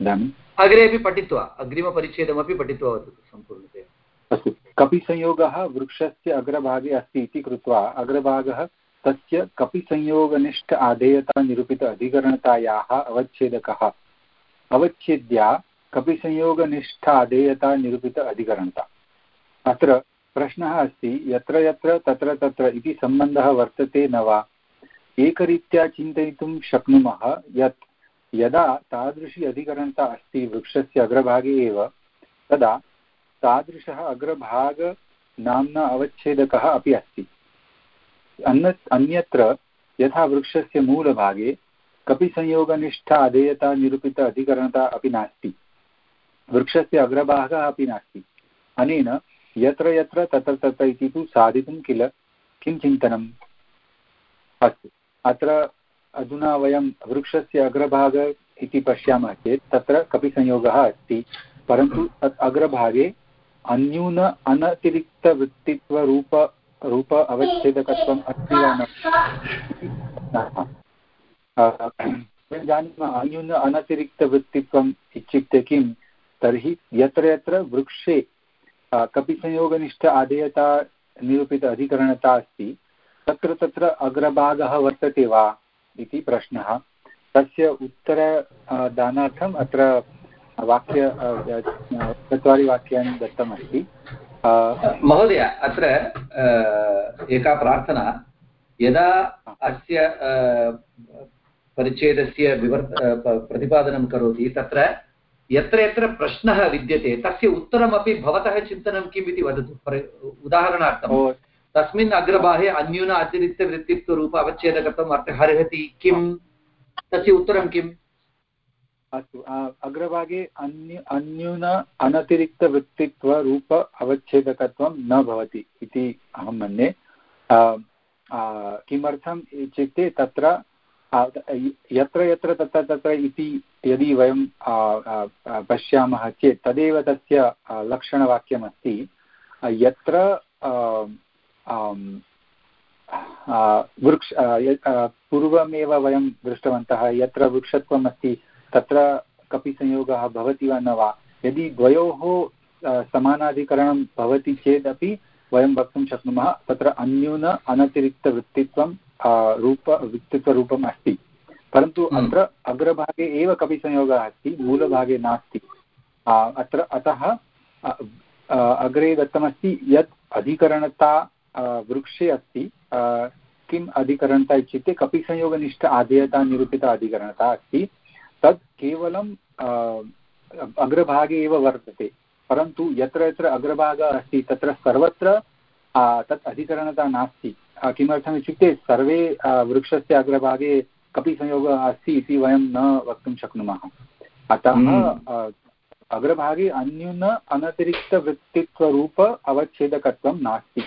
वदामि अग्रे अपि पठित्वा अग्रिमपरिच्छेदमपि पठित्वा वदतु सम्पूर्णतया। अस्तु। कपिसंयोगः वृक्षस्य अग्रभागे अस्ति इति कृत्वा अग्रभागः तस्य कपिसंयोगनिष्ठ आधेयता निरूपित अधिकरणतायाः अवच्छेदकः। अवच्छेद्या कपिसंयोगनिष्ठ आधेयता निरूपित अधिकरणता। अत्र प्रश्नः अस्ति यत्र यत्र तत्र तत्र इति सम्बन्धः वर्तते न वा? एकरीत्या चिन्तयितुं शक्नुमः, यत् यदा तादृशी अधिकरणता अस्ति वृक्षस्य अग्रभागे एव, तदा तादृशः अग्रभागनाम्ना अवच्छेदकः अपि अस्ति। अन्य, अन्यत्र यथा वृक्षस्य मूलभागे कपिसंयोगनिष्ठा अधेयता निरूपित अधिकरणता अपि नास्ति। वृक्षस्य अग्रभागः अपि नास्ति। अनेन यत्र यत्र तत्र तत्र इति तु साधितुं किल? किं चिन्तनम्? अस्तु। अत्र अधुना वयं वृक्षस्य अग्रभाग इति पश्यामः चेत् तत्र कपिसंयोगः अस्ति। परन्तु तत् अग्रभागे अन्यून अनतिरिक्तवृत्तित्वरूप, रूप अवच्छेदकत्वम् अस्ति वा न? इदानीम् अन्यून अनतिरिक्तवृत्तित्वम् इत्युक्ते किं? तर्हि यत्र यत्र वृक्षे कपिसंयोगनिष्ठ आधेयता निरूपित अधिकरणता अस्ति। तत्र तत्र अग्रभागः वर्तते वा इति प्रश्नः। तस्य उत्तरदानार्थम् अत्र वाक्य चत्वारि वाक्यानि दत्तमस्ति। महोदय अत्र एका प्रार्थना। यदा अस्य परिच्छेदस्य विवर् प्रतिपादनं करोति तत्र यत्र यत्र प्रश्नः विद्यते तस्य उत्तरमपि भवतः चिन्तनं किम् इति वदतु। उदाहरणार्थं तस्मिन् अग्रबाहे अन्यून अतिरिक्तवृत्तित्वरूप अवच्छेदकत्वम् अर्हति किं तस्य उत्तरं किम्? अस्तु अग्रभागे अन्य, अन्यून अनतिरिक्तवृत्तित्वरूप अवच्छेदकत्वं न भवति इति अहं मन्ये। किमर्थम् इत्युक्ते तत्र यत्र यत्र, तत्र तत्र इति यदि वयं पश्यामः चेत् तदेव तस्य लक्षणवाक्यमस्ति। यत्र वृक्ष पूर्वमेव वयं दृष्टवन्तः यत्र वृक्षत्वम् अस्ति तत्र कपिसंयोगः भवति वा न वा? यदि द्वयोः समानाधिकरणं भवति चेदपि वयं वक्तुं शक्नुमः तत्र अन्यून अनतिरिक्तवृत्तित्वं रूप वृत्तित्वरूपम् अस्ति। परन्तु हम्म। अत्र अग्रभागे एव कपिसंयोगः अस्ति मूलभागे नास्ति। अत्र अतः अग्रे दत्तमस्ति यत् अधिकरणता वृक्षे अस्ति। किम् अधिकरणता इत्युक्ते कपिसंयोगनिष्ठ आधेयता निरूपिता अधिकरणता अस्ति। तत् केवलं अग्रभागे एव वर्तते परन्तु यत्र यत्र अग्रभागः अस्ति तत्र सर्वत्र तत् अधिकरणता नास्ति। किमर्थम् इत्युक्ते सर्वे वृक्षस्य अग्रभागे कपिसंयोगः अस्ति इति वयं न वक्तुं शक्नुमः। अतः हम्म। अग्रभागे अन्यून अनतिरिक्तवृत्तित्वरूप अवच्छेदकत्वं नास्ति।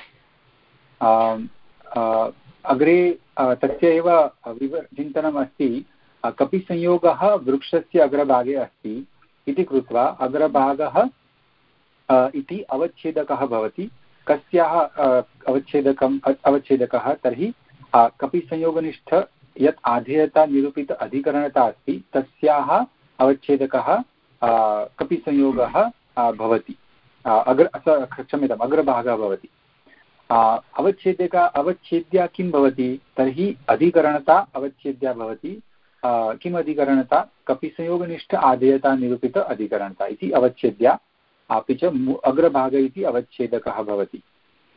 अग्रे तस्य एव चिन्तनम् अस्ति। कपिसंयोगः वृक्षस्य अग्रभागे अस्ति इति कृत्वा अग्रभागः इति अवच्छेदकः भवति। कस्याः अवच्छेदकम् अवच्छेदकः तर्हि कपिसंयोगनिष्ठ यत् आधेयता निरूपित अधिकरणता अस्ति, तस्याः अवच्छेदकः कपिसंयोगः भवति। अग्र क्षम्यताम्, अग्रभागः भवति। अवच्छेदिका, अवच्छेद्या किं भवति? तर्हि अधिकरणता अवच्छेद्या भवति। किम् अधिकरणता? कपिसंयोगनिष्ठ आदेयता निरूपित अधिकरणता इति अवच्छेद्या अपि च अग्रभाग इति अवच्छेदकः भवति।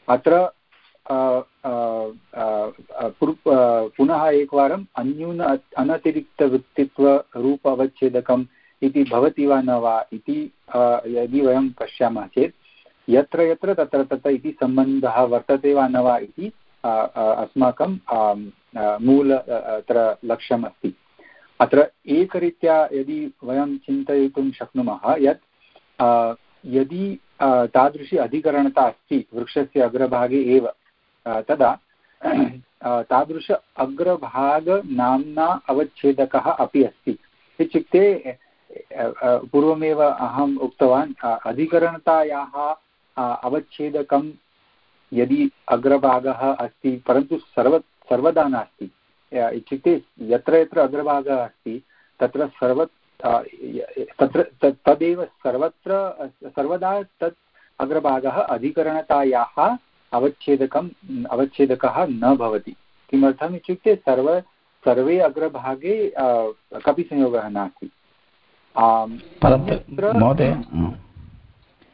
अत्र पुनः एकवारम् अन्यून, अनतिरिक्तवृत्तित्वरूप अवच्छेदकम् इति भवति वा न वा इति यदि वयं पश्यामः चेत् यत्र यत्र तत्र तत्र इति सम्बन्धः वर्तते वा न वा इति अस्माकं मूल अत्र लक्ष्यम् अस्ति। अत्र एकरीत्या यदि वयं चिन्तयितुं शक्नुमः यत् यदि तादृशी अधिकरणता अस्ति वृक्षस्य अग्रभागे एव तदा तादृश अग्रभागनाम्ना अवच्छेदकः अपि अस्ति। इत्युक्ते पूर्वमेव अहम् उक्तवान् अधिकरणतायाः अवच्छेदकं यदि अग्रभागः अस्ति परन्तु सर्व सर्वदा नास्ति। इत्युक्ते यत्र यत्र अग्रभागः अस्ति तत्र सर्व तत्र तदेव सर्वत्र सर्वदा तत् अग्रभागः अधिकरणतायाः अवच्छेदकम् अवच्छेदकः न भवति। किमर्थम् इत्युक्ते सर्व सर्वे अग्रभागे कपिसंयोगः नास्ति। महोदय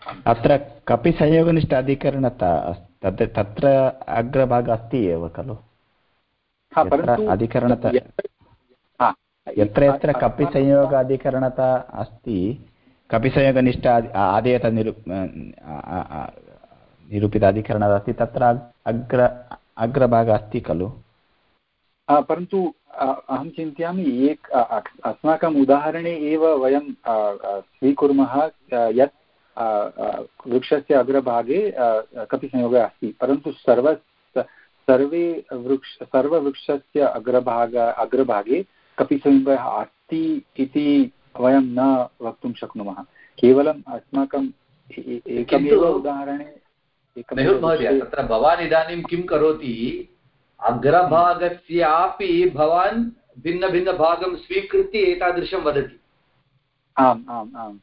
अत्र कपिसंयोगनिष्ठ अधिकरणता तत् तत्र अग्रभागः अस्ति एव खलु? अधिकरणता यत्र यत्र कपिसंयोग अधिकरणता अस्ति कपिसंयोगनिष्ठ आदेयत निरु निरूपित अधिकरणता अस्ति तत्र अग्र अग्रभागः अस्ति खलु? परन्तु अहं चिन्तयामि एक अस्माकम् उदाहरणे एव वयं स्वीकुर्मः यत् वृक्षस्य अग्रभागे कपिसंयोगः अस्ति परन्तु सर्व सर्वे वृक्ष सर्ववृक्षस्य अग्रभाग अग्रभागे कपिसंयोगः अस्ति इति वयं न वक्तुं शक्नुमः। केवलम् अस्माकम् एकमेव उदाहरणे महोदय तत्र भवान् इदानीं किं करोति? अग्रभागस्यापि भवान् भिन्नभिन्नभागं स्वीकृत्य एतादृशं वदति। आम् आम् आम्।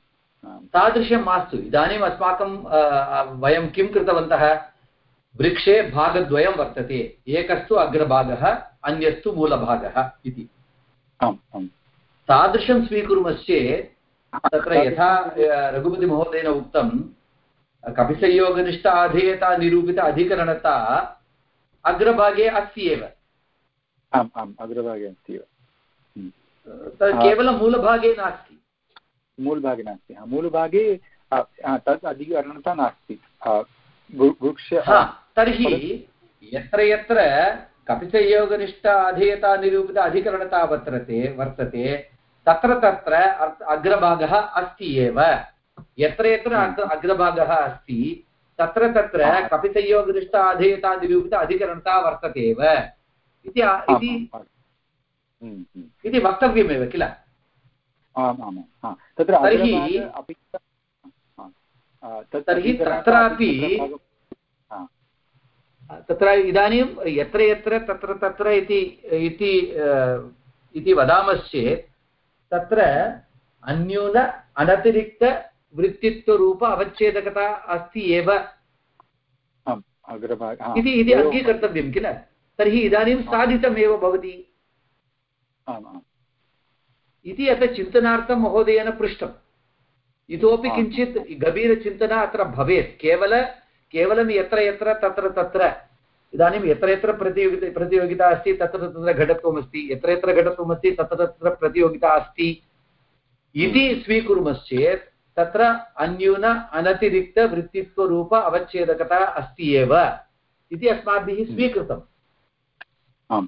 तादृशं मास्तु। इदानीम् अस्माकं वयं किं कृतवन्तः? वृक्षे भागद्वयं वर्तते। एकस्तु अग्रभागः अन्यस्तु मूलभागः इति। तादृशं स्वीकुर्मश्चेत् तत्र यथा रघुपतिमहोदयेन उक्तं कपिसंयोगनिष्ठ अधेयता निरूपित अधिकरणता अग्रभागे अस्ति एव। आम् आम् अग्रभागे अस्ति एव। केवलं मूलभागे नास्ति। मूलभागे नास्ति। हा मूलभागे तत् अधिकरणता नास्ति। वृक्ष तर्हि यत्र यत्र कपिसंयोगनिष्ठ अधेयता निरूपित अधिकरणता वर्तते वर्तते तत्र तत्र अग्रभागः अस्ति एव। यत्र यत्र अग्रभागः अस्ति तत्र तत्र कपिसंयोगनिष्ठ अधेयता निरूपित अधिकरणता वर्तते एव। इति हम्म, हम्म। इति वक्तव्यमेव किल? आम् आम् हा. तत्र तर्हि- हा, तर्हि तत्रापि- तत्र इदानीं यत्र यत्र तत्र तत्र इति इति इति वदामश्चेत् तत्र अन्यून अनतिरिक्तवृत्तित्वरूप अवच्छेदकता अस्ति एव। हा, इति इति अङ्गीकर्तव्यं किल? तर्हि इदानीं साधितमेव भवति। आम् आम्। इति अत्र चिन्तनार्थं महोदयेन पृष्टम्। इतोपि. किञ्चित् गभीरचिन्तना अत्र भवेत्। केवल केवलं यत्र यत्र तत्र तत्र। इदानीं यत्र यत्र प्रतियोगिता प्रतियोगिता अस्ति तत्र तत्र घटत्वमस्ति। यत्र यत्र घटत्वमस्ति तत्र तत्र प्रतियोगिता अस्ति। इति स्वीकुर्मश्चेत् तत्र अन्यून अनतिरिक्तवृत्तित्वरूप अवच्छेदकता अस्ति एव। इति अस्माभिः स्वीकृतम्। आम्।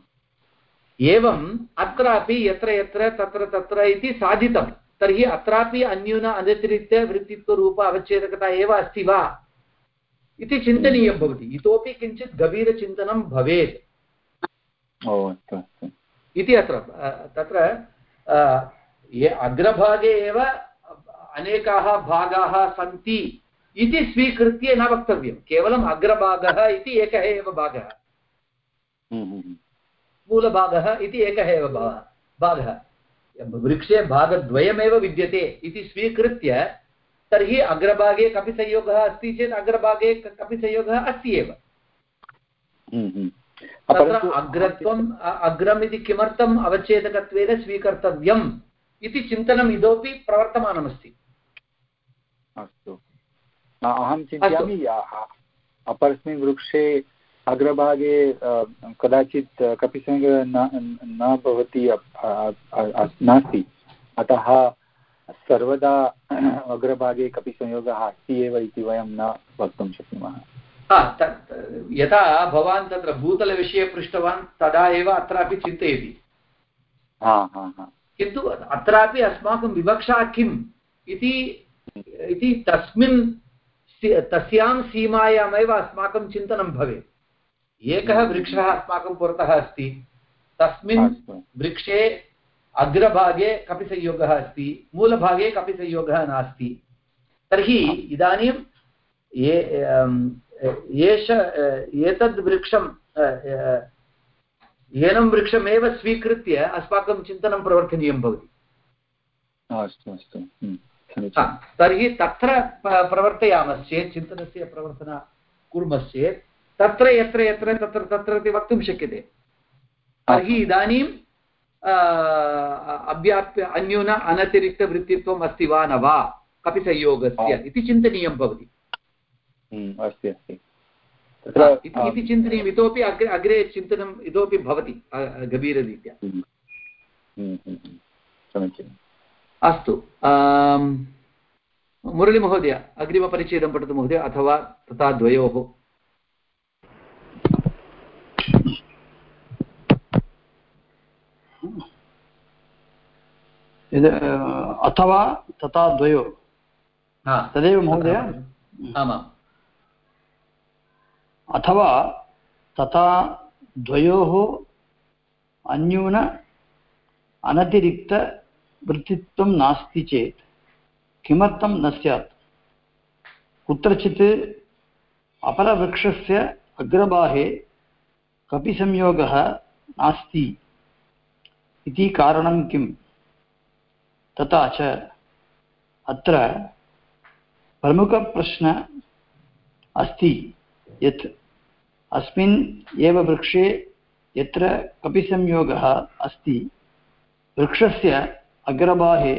एवम् अत्रापि यत्र यत्र तत्र तत्र इति साधितं तर्हि अत्रापि अन्यून अनतिरिक्तवृत्तित्वरूप अवच्छेदकता एव अस्ति वा? इति चिन्तनीयं भवति। इतोपि किञ्चित् गभीरचिन्तनं भवेत्। इति अत्र तत्र ये अग्रभागे एव अनेकाः भागाः सन्ति इति स्वीकृत्य न वक्तव्यं। केवलम् अग्रभागः इति एकः एव भागः। हम्म, हम्म, हम्म। मूलभागः इति एकः एव भागः। वृक्षे भागद्वयमेव विद्यते इति स्वीकृत्य तर्हि अग्रभागे कपिसंयोगः अस्ति चेत् अग्रभागे क- कपिसंयोगः अस्ति एव। हम्म, हम्म। तत्र अग्रत्वम् अग्रम् इति किमर्थम् अवच्छेदकत्वेन स्वीकर्तव्यम् इति चिन्तनम् इतोपि प्रवर्तमानमस्ति। अस्तु। अहं चिन्तयामि अपरस्मिन् वृक्षे अग्रभागे कदाचित् कपिसंयोगः न न भवति नास्ति। अतः सर्वदा अग्रभागे कपिसंयोगः अस्ति एव इति वयं न वक्तुं शक्नुमः। हा, यथा भवान् तत्र भूतलविषये पृष्टवान् तदा एव अत्रापि चिन्तयति। हा हा हा। किन्तु अत्रापि अस्माकं विवक्षा किम्? इति इति तस्मिन् तस्यां सीमायामेव अस्माकं चिन्तनं भवेत्। एकः वृक्षः अस्माकं पुरतः अस्ति। तस्मिन् वृक्षे अग्रभागे कपिसंयोगः अस्ति मूलभागे कपिसंयोगः नास्ति। तर्हि इदानीं ये अम्, एष एतद् वृक्षं अ, अ, एनं वृक्षमेव स्वीकृत्य अस्माकं चिन्तनं प्रवर्तनीयं भवति। अस्तु अस्तु। हम्म, हा, तर्हि तत्र प्रवर्तयामश्चेत् चिन्तनस्य प्रवर्तना कुर्मश्चेत् तत्र यत्र यत्र तत्र तत्र इति वक्तुं शक्यते। तर्हि इदानीं अव्याप्य अन्यून अनतिरिक्तवृत्तित्वम् अस्ति वा न वा? कपिसंयोगस्य इति चिन्तनीयं भवति। हम्म, अस्ति अस्ति। इति चिन्तनीयम्। इतोपि अग्रे अग्रे चिन्तनम् इतोपि भवति गभीररीत्या। हम्म, हम्म, समीचीनम् अस्तु मुरळीमहोदय अग्रिमपरिच्छेदं पठतु महोदय अथवा तथा द्वयोः। अथवा तथा द्वयो। हा, तदेव महोदय? आमाम्। अथवा तथा द्वयोः अन्यून अनतिरिक्तवृत्तित्वं नास्ति चेत् किमर्थं न स्यात्? कुत्रचित् अपरवृक्षस्य अग्रबाहे कपिसंयोगः नास्ति। इति कारणं किं तथा च अत्र प्रमुखप्रश्न अस्ति यत् अस्मिन् एव वृक्षे यत्र कपिसंयोगः अस्ति वृक्षस्य अग्रबाहे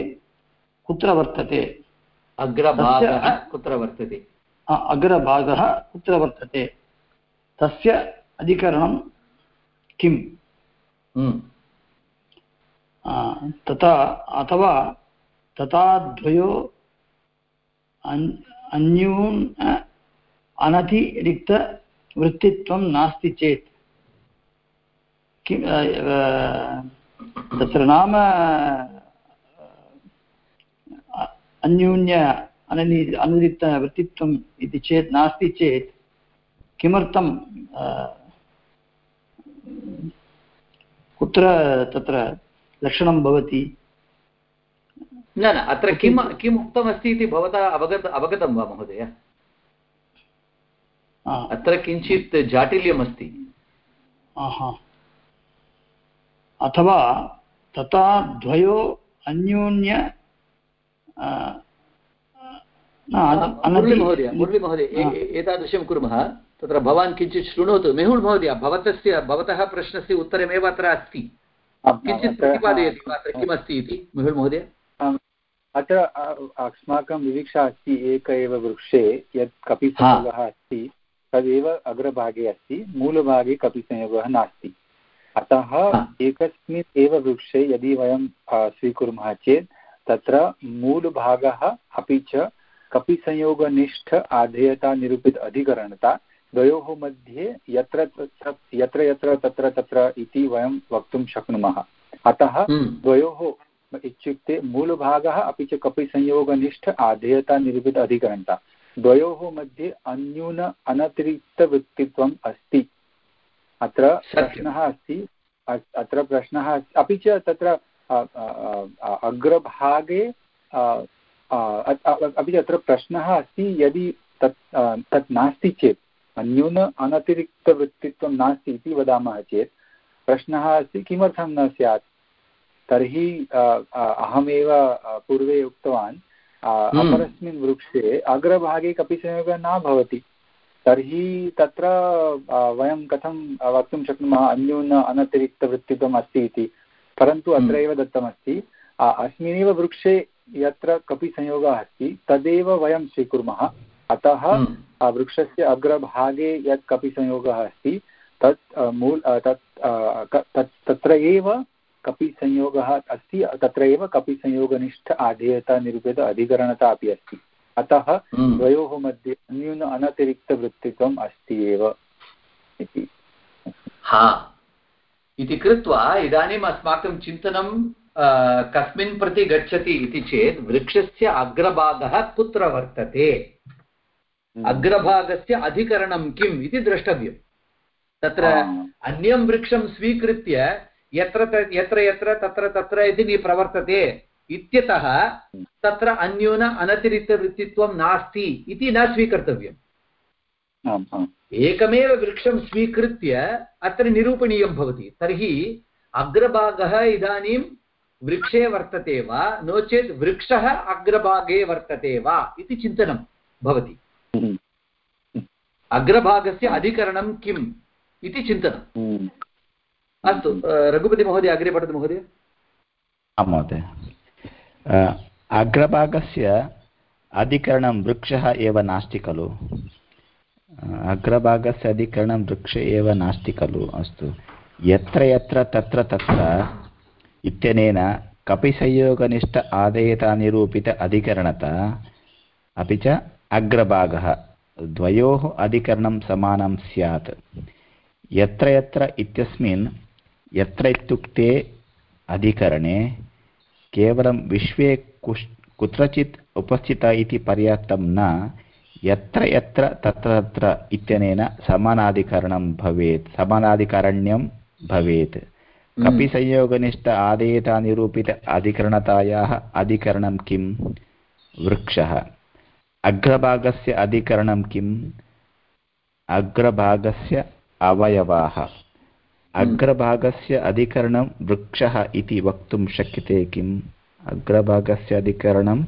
कुत्र वर्तते? अग्रभागः कुत्र वर्तते? अग्रभागः कुत्र वर्तते? तस्य अधिकरणं किम्? हम्म। तथा अथवा तथा द्वयो अन्यून् अनतिरिक्तवृत्तित्वं नास्ति चेत्। किं तत्र नाम अन्यून्य, अननि अनुदितवृत्तित्वम् इति चेत्, नास्ति चेत् किमर्थं कुत्र तत्र लक्षणं भवति। न न अत्र किम् किम् उक्तमस्ति इति भवता अवगत अवगतं वा महोदय? अत्र किञ्चित् जाटिल्यमस्ति। अथवा तथा द्वयो अन्योन्य मुरळीमहोदय मुरळीमहोदय एतादृशं कुर्मः। तत्र भवान् किञ्चित् शृणोतु मेहुल् महोदय भवतस्य भवतः प्रश्नस्य उत्तरमेव अत्र अस्ति। किञ्चित् प्रतिपादयति वा अत्र किमस्ति इति मेहुल् महोदय? अत्र अस्माकं निरीक्षा अस्ति एक एव वृक्षे यत् कपिसंयोगः अस्ति तदेव अग्रभागे अस्ति मूलभागे कपिसंयोगः नास्ति। अतः एकस्मिन् एव वृक्षे यदि वयं स्वीकुर्मः चेत् तत्र मूलभागः अपि च कपिसंयोगनिष्ठ आधेयतानिरूपित अधिकरणता द्वयोः मध्ये यत्र यत्र यत्र तत्र तत्र इति वयं वक्तुं शक्नुमः। अतः द्वयोः इत्युक्ते मूलभागः अपि च कपिसंयोगनिष्ठ आधेयतानिरूपित अधिकरणता। द्वयोः मध्ये अन्यून अनतिरिक्तवृत्तित्वम् अस्ति। अत्र प्रश्नः अस्ति अत्र प्रश्नः अपि च तत्र अग्रभागे अपि च अत्र प्रश्नः अस्ति यदि तत् तत् नास्ति चेत्। न्यून अनतिरिक्तवृत्तित्वं नास्ति इति वदामः चेत् प्रश्नः अस्ति किमर्थं न स्यात्? तर्हि अहमेव पूर्वे उक्तवान् हम्म। अपरस्मिन् वृक्षे अग्रभागे कपिसंयोगः न भवति। तर्हि तत्र वयं कथं वक्तुं शक्नुमः? अन्यून अनतिरिक्तवृत्तित्वम् अस्ति इति। परन्तु हम्म। दत्तमस्ति। अस्मिन्नेव वृक्षे यत्र कपिसंयोगः अस्ति तदेव वयं स्वीकुर्मः। अतः हम्म। वृक्षस्य अग्रभागे यत् कपिसंयोगः अस्ति तत् मूल तत् तत्र एव कपिसंयोगः अस्ति तत्र एव कपिसंयोगनिष्ठ आधेयता निरूपित अधिकरणता अपि अस्ति अतः हम्म। द्वयोः मध्ये अन्यून अनतिरिक्तवृत्तित्वम् अस्ति एव इति हा इति कृत्वा इदानीम् अस्माकं चिन्तनं कस्मिन् प्रति गच्छति इति चेत् वृक्षस्य अग्रभागः कुत्र वर्तते। अग्रभागस्य अधिकरणं किम् इति द्रष्टव्यं तत्र अन्यं वृक्षं स्वीकृत्य यत्र यत्र यत्र तत्र तत्र इति प्रवर्तते इत्यतः हम्म। तत्र अन्यून अनतिरिक्तवृत्तित्वं नास्ति इति न स्वीकर्तव्यम्. एकमेव वृक्षं स्वीकृत्य अत्र निरूपणीयं भवति. तर्हि अग्रभागः इदानीं वृक्षे वर्तते वा? नो चेत् वृक्षः अग्रभागे वर्तते वा? इति चिन्तनं भवति. अग्रभागस्य अधिकरणं किम् इति चिन्तनम्। अस्तु रघुपतिमहोदय अग्रे पठतु महोदय। आं महोदय। अग्रभागस्य अधिकरणं वृक्षः एव नास्ति खलु। अग्रभागस्य अधिकरणं वृक्षे एव नास्ति खलु अस्तु। यत्र यत्र तत्र तत्र इत्यनेन कपिसंयोगनिष्ठ आदेयतानिरूपित अधिकरणता अपि च अग्रभागः। द्वयोः अधिकरणं समानं स्यात्। यत्र यत्र इत्यस्मिन् यत्र इत्युक्ते अधिकरणे केवलं विश्वे कुश् कुत्रचित् उपस्थिता इति पर्याप्तं न यत्र यत्र तत्र तत्र इत्यनेन समानाधिकरणं भवेत् समानाधिकरण्यं भवेत्। हम्म। कपिसंयोगनिष्ठ आदेयतानिरूपित अधिकरणतायाः अधिकरणं किं? वृक्षः। अग्रभागस्य अधिकरणं किम्? अग्रभागस्य अवयवाः। अग्रभागस्य अधिकरणं वृक्षः इति वक्तुं शक्यते किम्? अग्रभागस्य अधिकरणं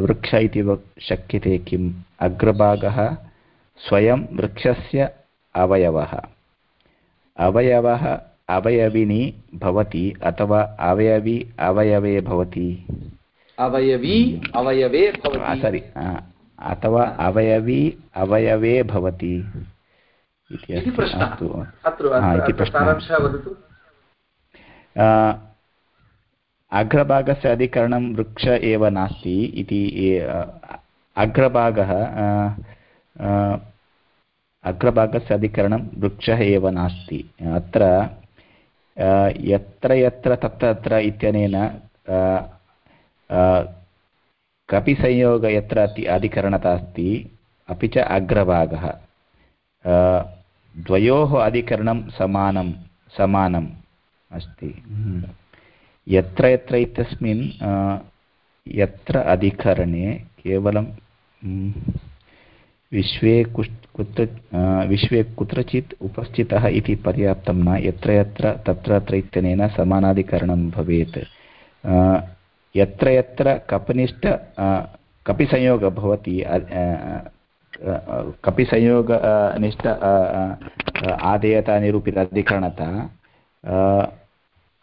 वृक्ष इति शक्यते किम्? अग्रभागः स्वयं वृक्षस्य अवयवः। अवयवः अवयविनी भवति अथवा अवयवी अवयवे भवति? अवयवी अवयवे भवति। सरि अथवा अवयवी अवयवे भवति। इति प्रश्नः। अग्रभागस्य अधिकरणं वृक्ष एव नास्ति इति अग्रभागः अग्रभागस्य अधिकरणं वृक्षः एव नास्ति। अत्र यत्र यत्र तत्र तत्र इत्यनेन कपिसंयोग यत्र अति अधिकरणता अस्ति अपि च अग्रभागः द्वयोः अधिकरणं समानं समानम् अस्ति यत्र यत्र इत्यस्मिन् यत्र अधिकरणे केवलं विश्वे कुत्र विश्वे कुत्रचित् उपस्थितः इति पर्याप्तं न यत्र यत्र तत्र तत्र इत्यनेन समानाधिकरणं भवेत् यत्र यत्र कपनिष्ठ कपिसंयोगः भवति कपिसंयोग निष्ठ आदेयता निरूपित अधिकरणता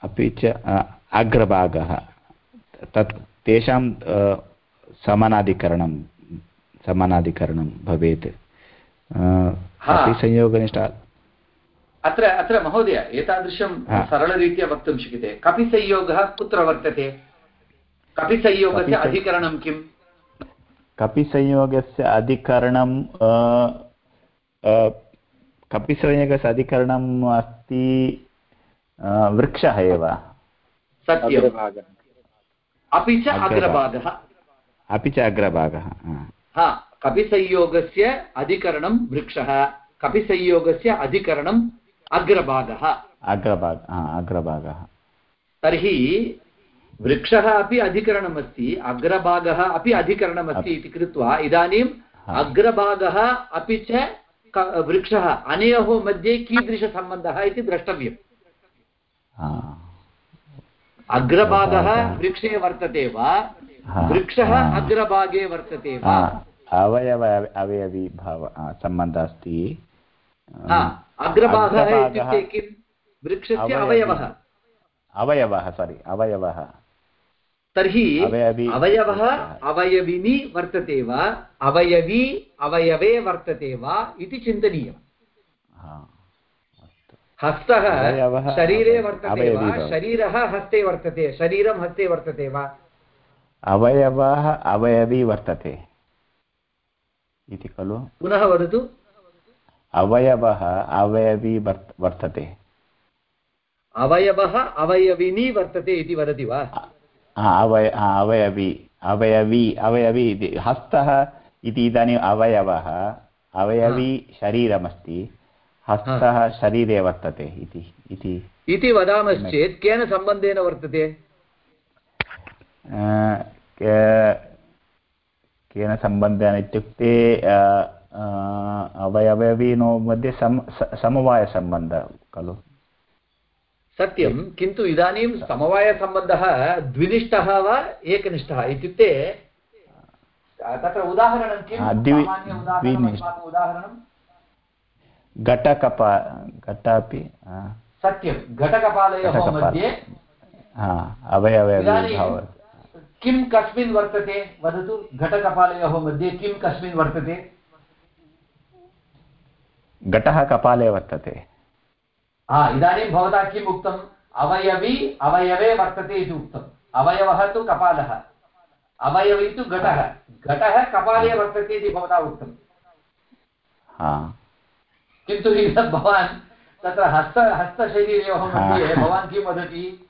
अपि च अग्रभागः। तत् तेषां समानाधिकरणं समानाधिकरणं भवेत्। कपिसंयोगनिष्ठ। अत्र अत्र महोदय एतादृशं सरलरीत्या वक्तुं शक्यते। कपिसंयोगः कुत्र वर्तते? कपिसंयोगस्य कपिसं- अधिकरणं किम्? कपिसंयोगस्य अधिकरणं कपिसंयोगस्य अधिकरणम् अस्ति वृक्षः एव। सत्यम्। अपि च अग्रभागः। अपि च अग्रभागः हा। हा कपिसंयोगस्य अधिकरणं वृक्षः कपिसंयोगस्य अधिकरणम् अग्रभागः। अग्रभाग हा, अग्रभागः। तर्हि वृक्षः अपि अधिकरणमस्ति अग्रभागः अपि अधिकरणमस्ति इति कृत्वा इदानीम्। अग्रभागः अपि च वृक्षः अनयोः मध्ये कीदृशसम्बन्धः इति द्रष्टव्यम्। अग्रभागः। वृक्षे वर्तते वा? वृक्षः अग्रभागे वर्तते वा? अवयव अवयवी भाव सम्बन्धः अस्ति। हा, अग्रभागः अग्रभागः इत्युक्ते किं? वृक्षस्य अवयवः। अवयवः। सारि अवयवः। तर्हि अवयवी। अवयविनी वर्तते वा? अवयवी अवयवे वर्तते वा इति चिन्तनीयम्। हस्तः शरीरे वर्तते वा? शरीरः हस्ते वर्तते शरीरं हस्ते वर्तते वा? अवयवः अवयवी वर्तते। इति खलु? पुनः वदतु। अवयवः अवयवी वर्त वर्तते। अवयवः अवयविनी वर्तते इति वदति वा? अवय हा, अवयवी अवयवी अवयवी इति हस्तः इति इदानीम् अवयवः अवयवी शरीरमस्ति हस्तः शरीरे वर्तते इति इति इति वदामश्चेत् केन सम्बन्धेन वर्तते अ, के- केन सम्बन्धेन इत्युक्ते अ, अ, अवयवयविनो मध्ये सम स- समवायसम्बन्धः खलु सत्यं किन्तु इदानीं समवायसम्बन्धः द्विनिष्ठः वा एकनिष्ठः इत्युक्ते तत्र उदाहरणं किं? उदाहरणं घटकप घट अपि सत्यं घटकपालयोः मध्ये हा अवयवयवी किं कस्मिन् वर्तते? वदतु घटकपालयोः मध्ये किं कस्मिन् वर्तते? घटः कपाले वर्तते। हा इदानीं भवता किम् उक्तम्? अवयवी अवयवे वर्तते इति उक्तम्। अवयवः तु कपालः। अवयवी तु घटः। घटः कपाले वर्तते इति भवता उक्तम्। हा। किन्तु इदं भवान् तत्र हस्त हस्तशरीरयोः मध्ये भवान् किं वदति?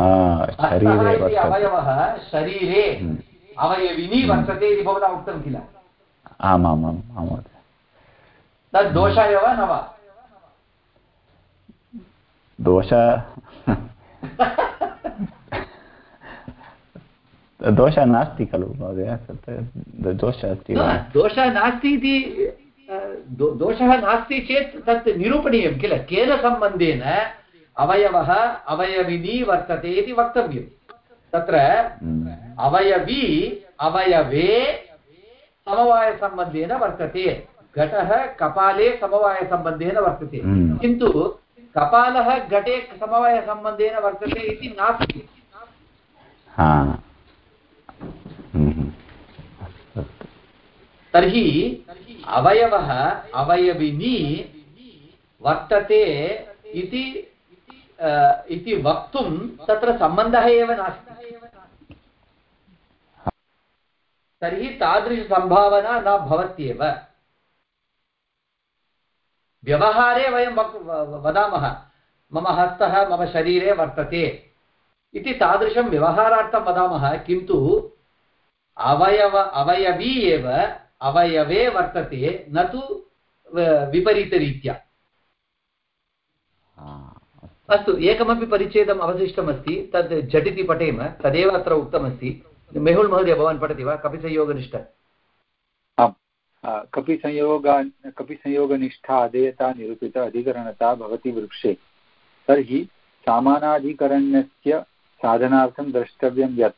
हस्तः इति अवयवः शरीरे हम्म। अवयविनी हम्म। वर्तते इति भवता उक्तं किल? आमामाम् आम् तद् दोषाय वा न वा दोष दोषः नास्ति खलु महोदय तत् दोषः अस्ति वा दोषः नास्ति इति दोषः नास्ति चेत् तत् निरूपणीयं किल केन सम्बन्धेन अवयवः अवयविनी वर्तते इति वक्तव्यं तत्र। अवयवी अवयवे समवायसम्बन्धेन वर्तते घटः कपाले समवायसम्बन्धेन वर्तते। किन्तु कपालः घटे समवायसम्बन्धेन वर्तते इति नास्ति। हा। हम्म। तर्हि अवयवः अवयविनी वर्तते इति इति वक्तुं तत्र सम्बन्धः एव नास्ति। तर्हि तादृशसम्भावना न भवत्येव। व्यवहारे वयं वक्- वदामः। मम हस्तः मम शरीरे वर्तते। इति तादृशं व्यवहारार्थं वदामः किन्तु अवयव अवयवी एव अवयवे वर्तते न तु विपरीतरीत्या। अस्तु। एकमपि परिच्छेदम् अवशिष्टमस्ति तद् झटिति पठेम तदेव अत्र उक्तमस्ति। मेहुल् महोदय भवान् पठति वा? कपिसंयोगनिष्ठ कपिसंयोगा कपिसंयोगनिष्ठा अधेयता निरूपित अधिकरणता भवति वृक्षे। तर्हि सामानाधिकरण्यस्य साधनार्थं द्रष्टव्यं यत्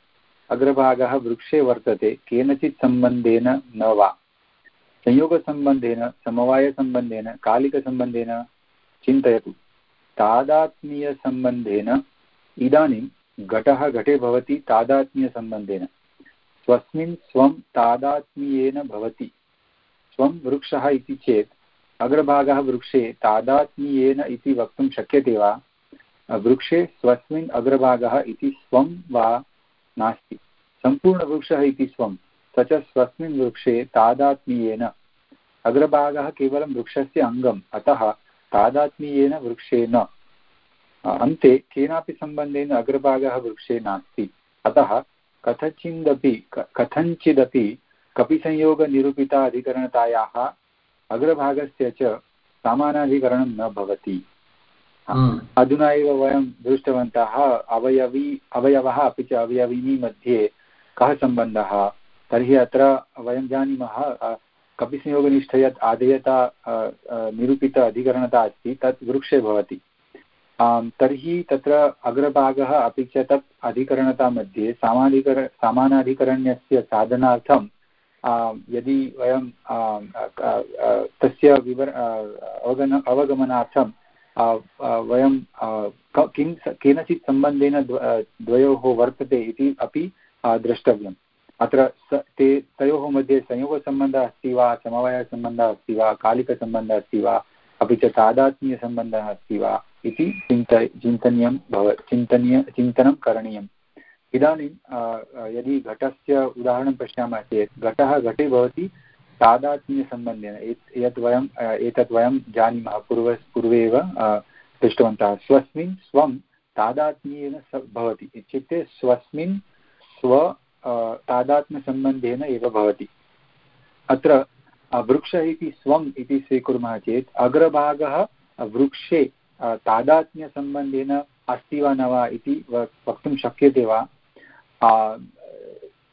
अग्रभागः वृक्षे वर्तते, केनचित् सम्बन्धेन न वा। संयोगसम्बन्धेन, समवायसम्बन्धेन, कालिकसम्बन्धेन चिन्तयतु। तादात्म्यसम्बन्धेन इदानीं घटः घटे भवति, तादात्म्यसम्बन्धेन। स्वस्मिन् स्वं तादात्म्येन भवति। स्वं वृक्षः इति चेत् अग्रभागः वृक्षे तादात्म्येन इति वक्तुं शक्यते वा? वृक्षे स्वस्मिन् अग्रभागः इति स्वं वा नास्ति। सम्पूर्णवृक्षः इति स्वं, स च स्वस्मिन् वृक्षे तादात्म्येन। अग्रभागः केवलं वृक्षस्य अङ्गम्, अतः तादात्म्येन वृक्षे न। अन्ते केनापि सम्बन्धेन अग्रभागः वृक्षे नास्ति। अतः कथचिदपि कथञ्चिदपि कपिसंयोगनिरूपिता अधिकरणतायाः अग्रभागस्य च समानाधिकरणं न भवति। हम्म। अधुना एव वयं दृष्टवन्तः अवयवी अवयवः अपि च अवयविनी मध्ये कः सम्बन्धः? तर्हि अत्र वयं जानीमः कपिसंयोगनिष्ठ यत् आधेयता अ, निरूपित अधिकरणता अस्ति तत् वृक्षे भवति। तर्हि तत्र अग्रभागः अपि च तत् अधिकरणता मध्ये सामाधिकर सामानाधिकरण्यस्य साधनार्थं यदि वयं तस्य विवर अवगन, अवगमनार्थं वयं क- केनचित् सम्बन्धेन द्व- द्वयोः वर्तते इति अपि द्रष्टव्यम्। अत्र स, ते, तयोः मध्ये संयोगसम्बन्धः अस्ति वा, समवायसम्बन्धः अस्ति वा, कालिकसम्बन्धः अस्ति वा, अपि च तादात्म्यसम्बन्धः अस्ति वा, इति चिन्त, चिन्तनीयं भव, चिन्तनीय, चिन्तनं करणीयम्। इदानीं यदि घटस्य उदाहरणं पश्यामः चेत् घटः घटे भवति तादात्म्यसम्बन्धेन। यत् वयं अ, एतत् वयं जानीमः पूर्व पूर्वे एव दृष्टवन्तः। स्वस्मिन् स्वं तादात्म्येन स भवति। इत्युक्ते स्वस्मिन् स्व तादात्म्यसम्बन्धेन एव भवति। अत्र वृक्षः इति स्वम् इति स्वीकुर्मः चेत् अग्रभागः वृक्षे तादात्म्यसम्बन्धेन अस्ति वा न वा इति वक्तुं शक्यते वा? आ,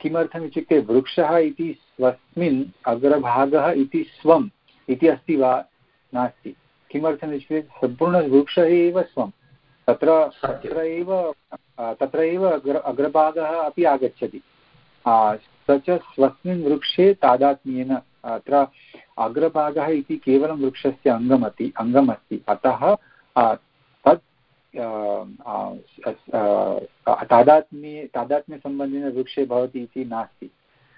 किमर्थम् इत्युक्ते वृक्षः इति स्वस्मिन् अग्रभागः इति स्वम् इति अस्ति वा? नास्ति। किमर्थम् इत्युक्ते सम्पूर्णवृक्षः एव स्वं तत्र तत्र एव तत्र एव अग्र अग्रभागः अपि आगच्छति। स च स्वस्मिन् वृक्षे तादात्म्येन अत्र अग्रभागः इति केवलं वृक्षस्य अङ्गमति अङ्गमस्ति। अतः तादात्म्ये तादात्म्यसम्बन्धेन वृक्षे भवति इति नास्ति।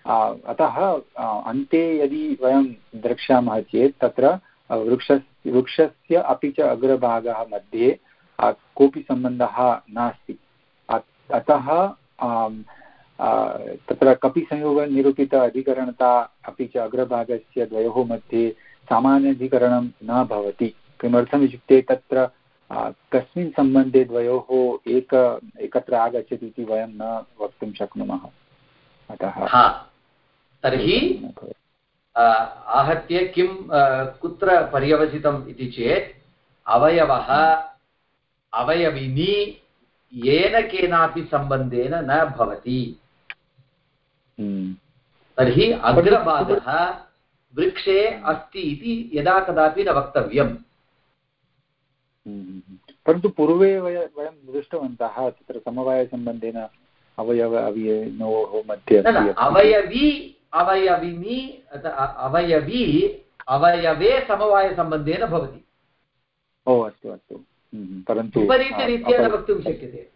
अतः अन्ते यदि वयं द्रक्ष्यामः चेत् तत्र वृक्ष वृक्षस्य अपि च अग्रभागः मध्ये कोऽपि सम्बन्धः नास्ति। अतः तत्र कपिसंयोगनिरूपित अधिकरणता अपि च अग्रभागस्य द्वयोः मध्ये सामान्याधिकरणं न भवति। किमर्थम् इत्युक्ते तत्र कस्मिन् सम्बन्धे द्वयोः एक एकत्र आगच्छति इति वयं न वक्तुं शक्नुमः। अतः हा तर्हि आहत्य किं कुत्र पर्यवसितम् इति चेत् अवयवः अवयविनी येन केनापि सम्बन्धेन न भवति। हम्म, तर्हि अग्रभागः वृक्षे अस्ति इति यदा कदापि न वक्तव्यम्। परन्तु पूर्वे वय वयं दृष्टवन्तः तत्र समवायसम्बन्धेन अवयव अवयनोः मध्ये अवयवी। अवयविनी अवयवी अवयवे समवायसम्बन्धेन भवति। ओ अस्तु अस्तु। परन्तु विपरीतरीत्या न वक्तुं शक्यते।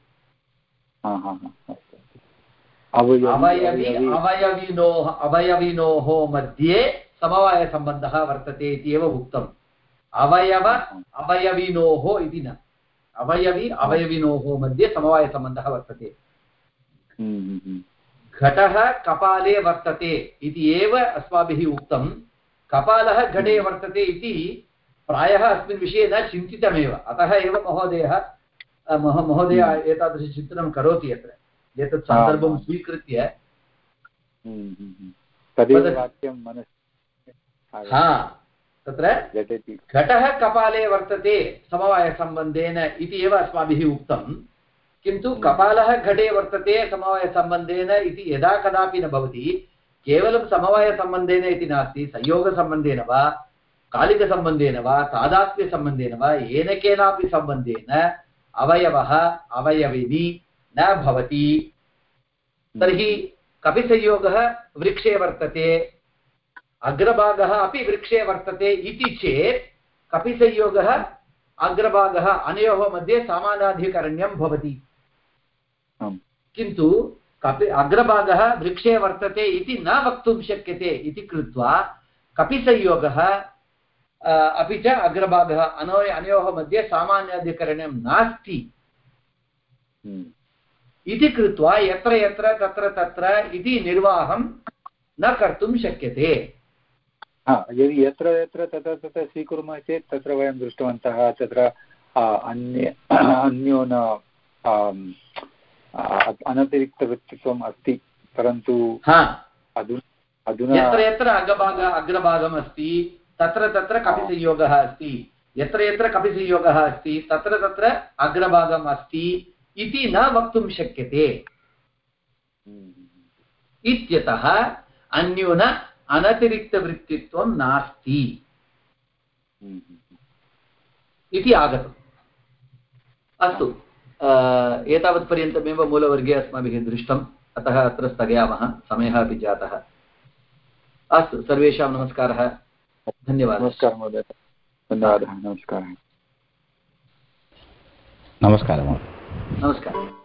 अवयवि। अवयविनोः अवयविनोः मध्ये समवायसम्बन्धः वर्तते इति एव उक्तम्। अवयव अवयविनोः इति न। अवयवि अवयविनोः मध्ये समवायसम्बन्धः वर्तते। घटः कपाले वर्तते इति एव अस्माभिः उक्तं। कपालः घटे वर्तते इति प्रायः अस्मिन् विषये न चिन्तितमेव। अतः एव महोदयः महोदय एतादृशचिन्तनं करोति अत्र। एतत् सन्दर्भं स्वीकृत्य। हा। तत्र घटः कपाले वर्तते समवायसम्बन्धेन इति एव अस्माभिः उक्तं। किन्तु कपालः घटे वर्तते समवायसम्बन्धेन इति यदा कदापि न भवति केवलं समवायसम्बन्धेन इति नास्ति संयोगसम्बन्धेन वा कालिकसम्बन्धेन वा तादात्म्यसम्बन्धेन वा येन केनापि सम्बन्धेन अवयवः अवयविनी न भवति। तर्हि कपिसंयोगः वृक्षे वर्तते अग्रभागः अपि वृक्षे वर्तते इति चेत् कपिसंयोगः अग्रभागः अनयोः मध्ये सामानाधिकरण्यं भवति। किन्तु कपि अग्रभागः वृक्षे वर्तते इति न वक्तुं शक्यते इति कृत्वा कपिसंयोगः अपि च अग्रभागः अनो अनयोः मध्ये सामान्याधिकरणं नास्ति। हम्म। इति कृत्वा यत्र यत्र तत्र तत्र इति निर्वाहं न कर्तुं शक्यते। यदि यत्र यत्र तत्र तत्र स्वीकुर्मः चेत् तत्र वयं दृष्टवन्तः तत्र अन्य अन्योन अनतिरिक्तव्यक्तित्वम् अस्ति परन्तु अधुना यत्र यत्र अग्रभाग अग्रभागम् अस्ति तत्र तत्र कपिसंयोगः अस्ति यत्र यत्र कपिसंयोगः अस्ति तत्र तत्र अग्रभागम् अस्ति इति न वक्तुं शक्यते। इत्यतः अन्यून अनतिरिक्तवृत्तित्वं नास्ति। इति आगतम् अस्तु एतावत्पर्यन्तमेव मूलवर्गे अस्माभिः दृष्टम्। अतः अत्र स्थगयामः समयः अपि जातः। अस्तु सर्वेषां नमस्कारः। धन्यवादः। नमस्कारः महोदय। धन्यवादः नमस्कारः। नमस्कारः महोदय। नमस्कारः।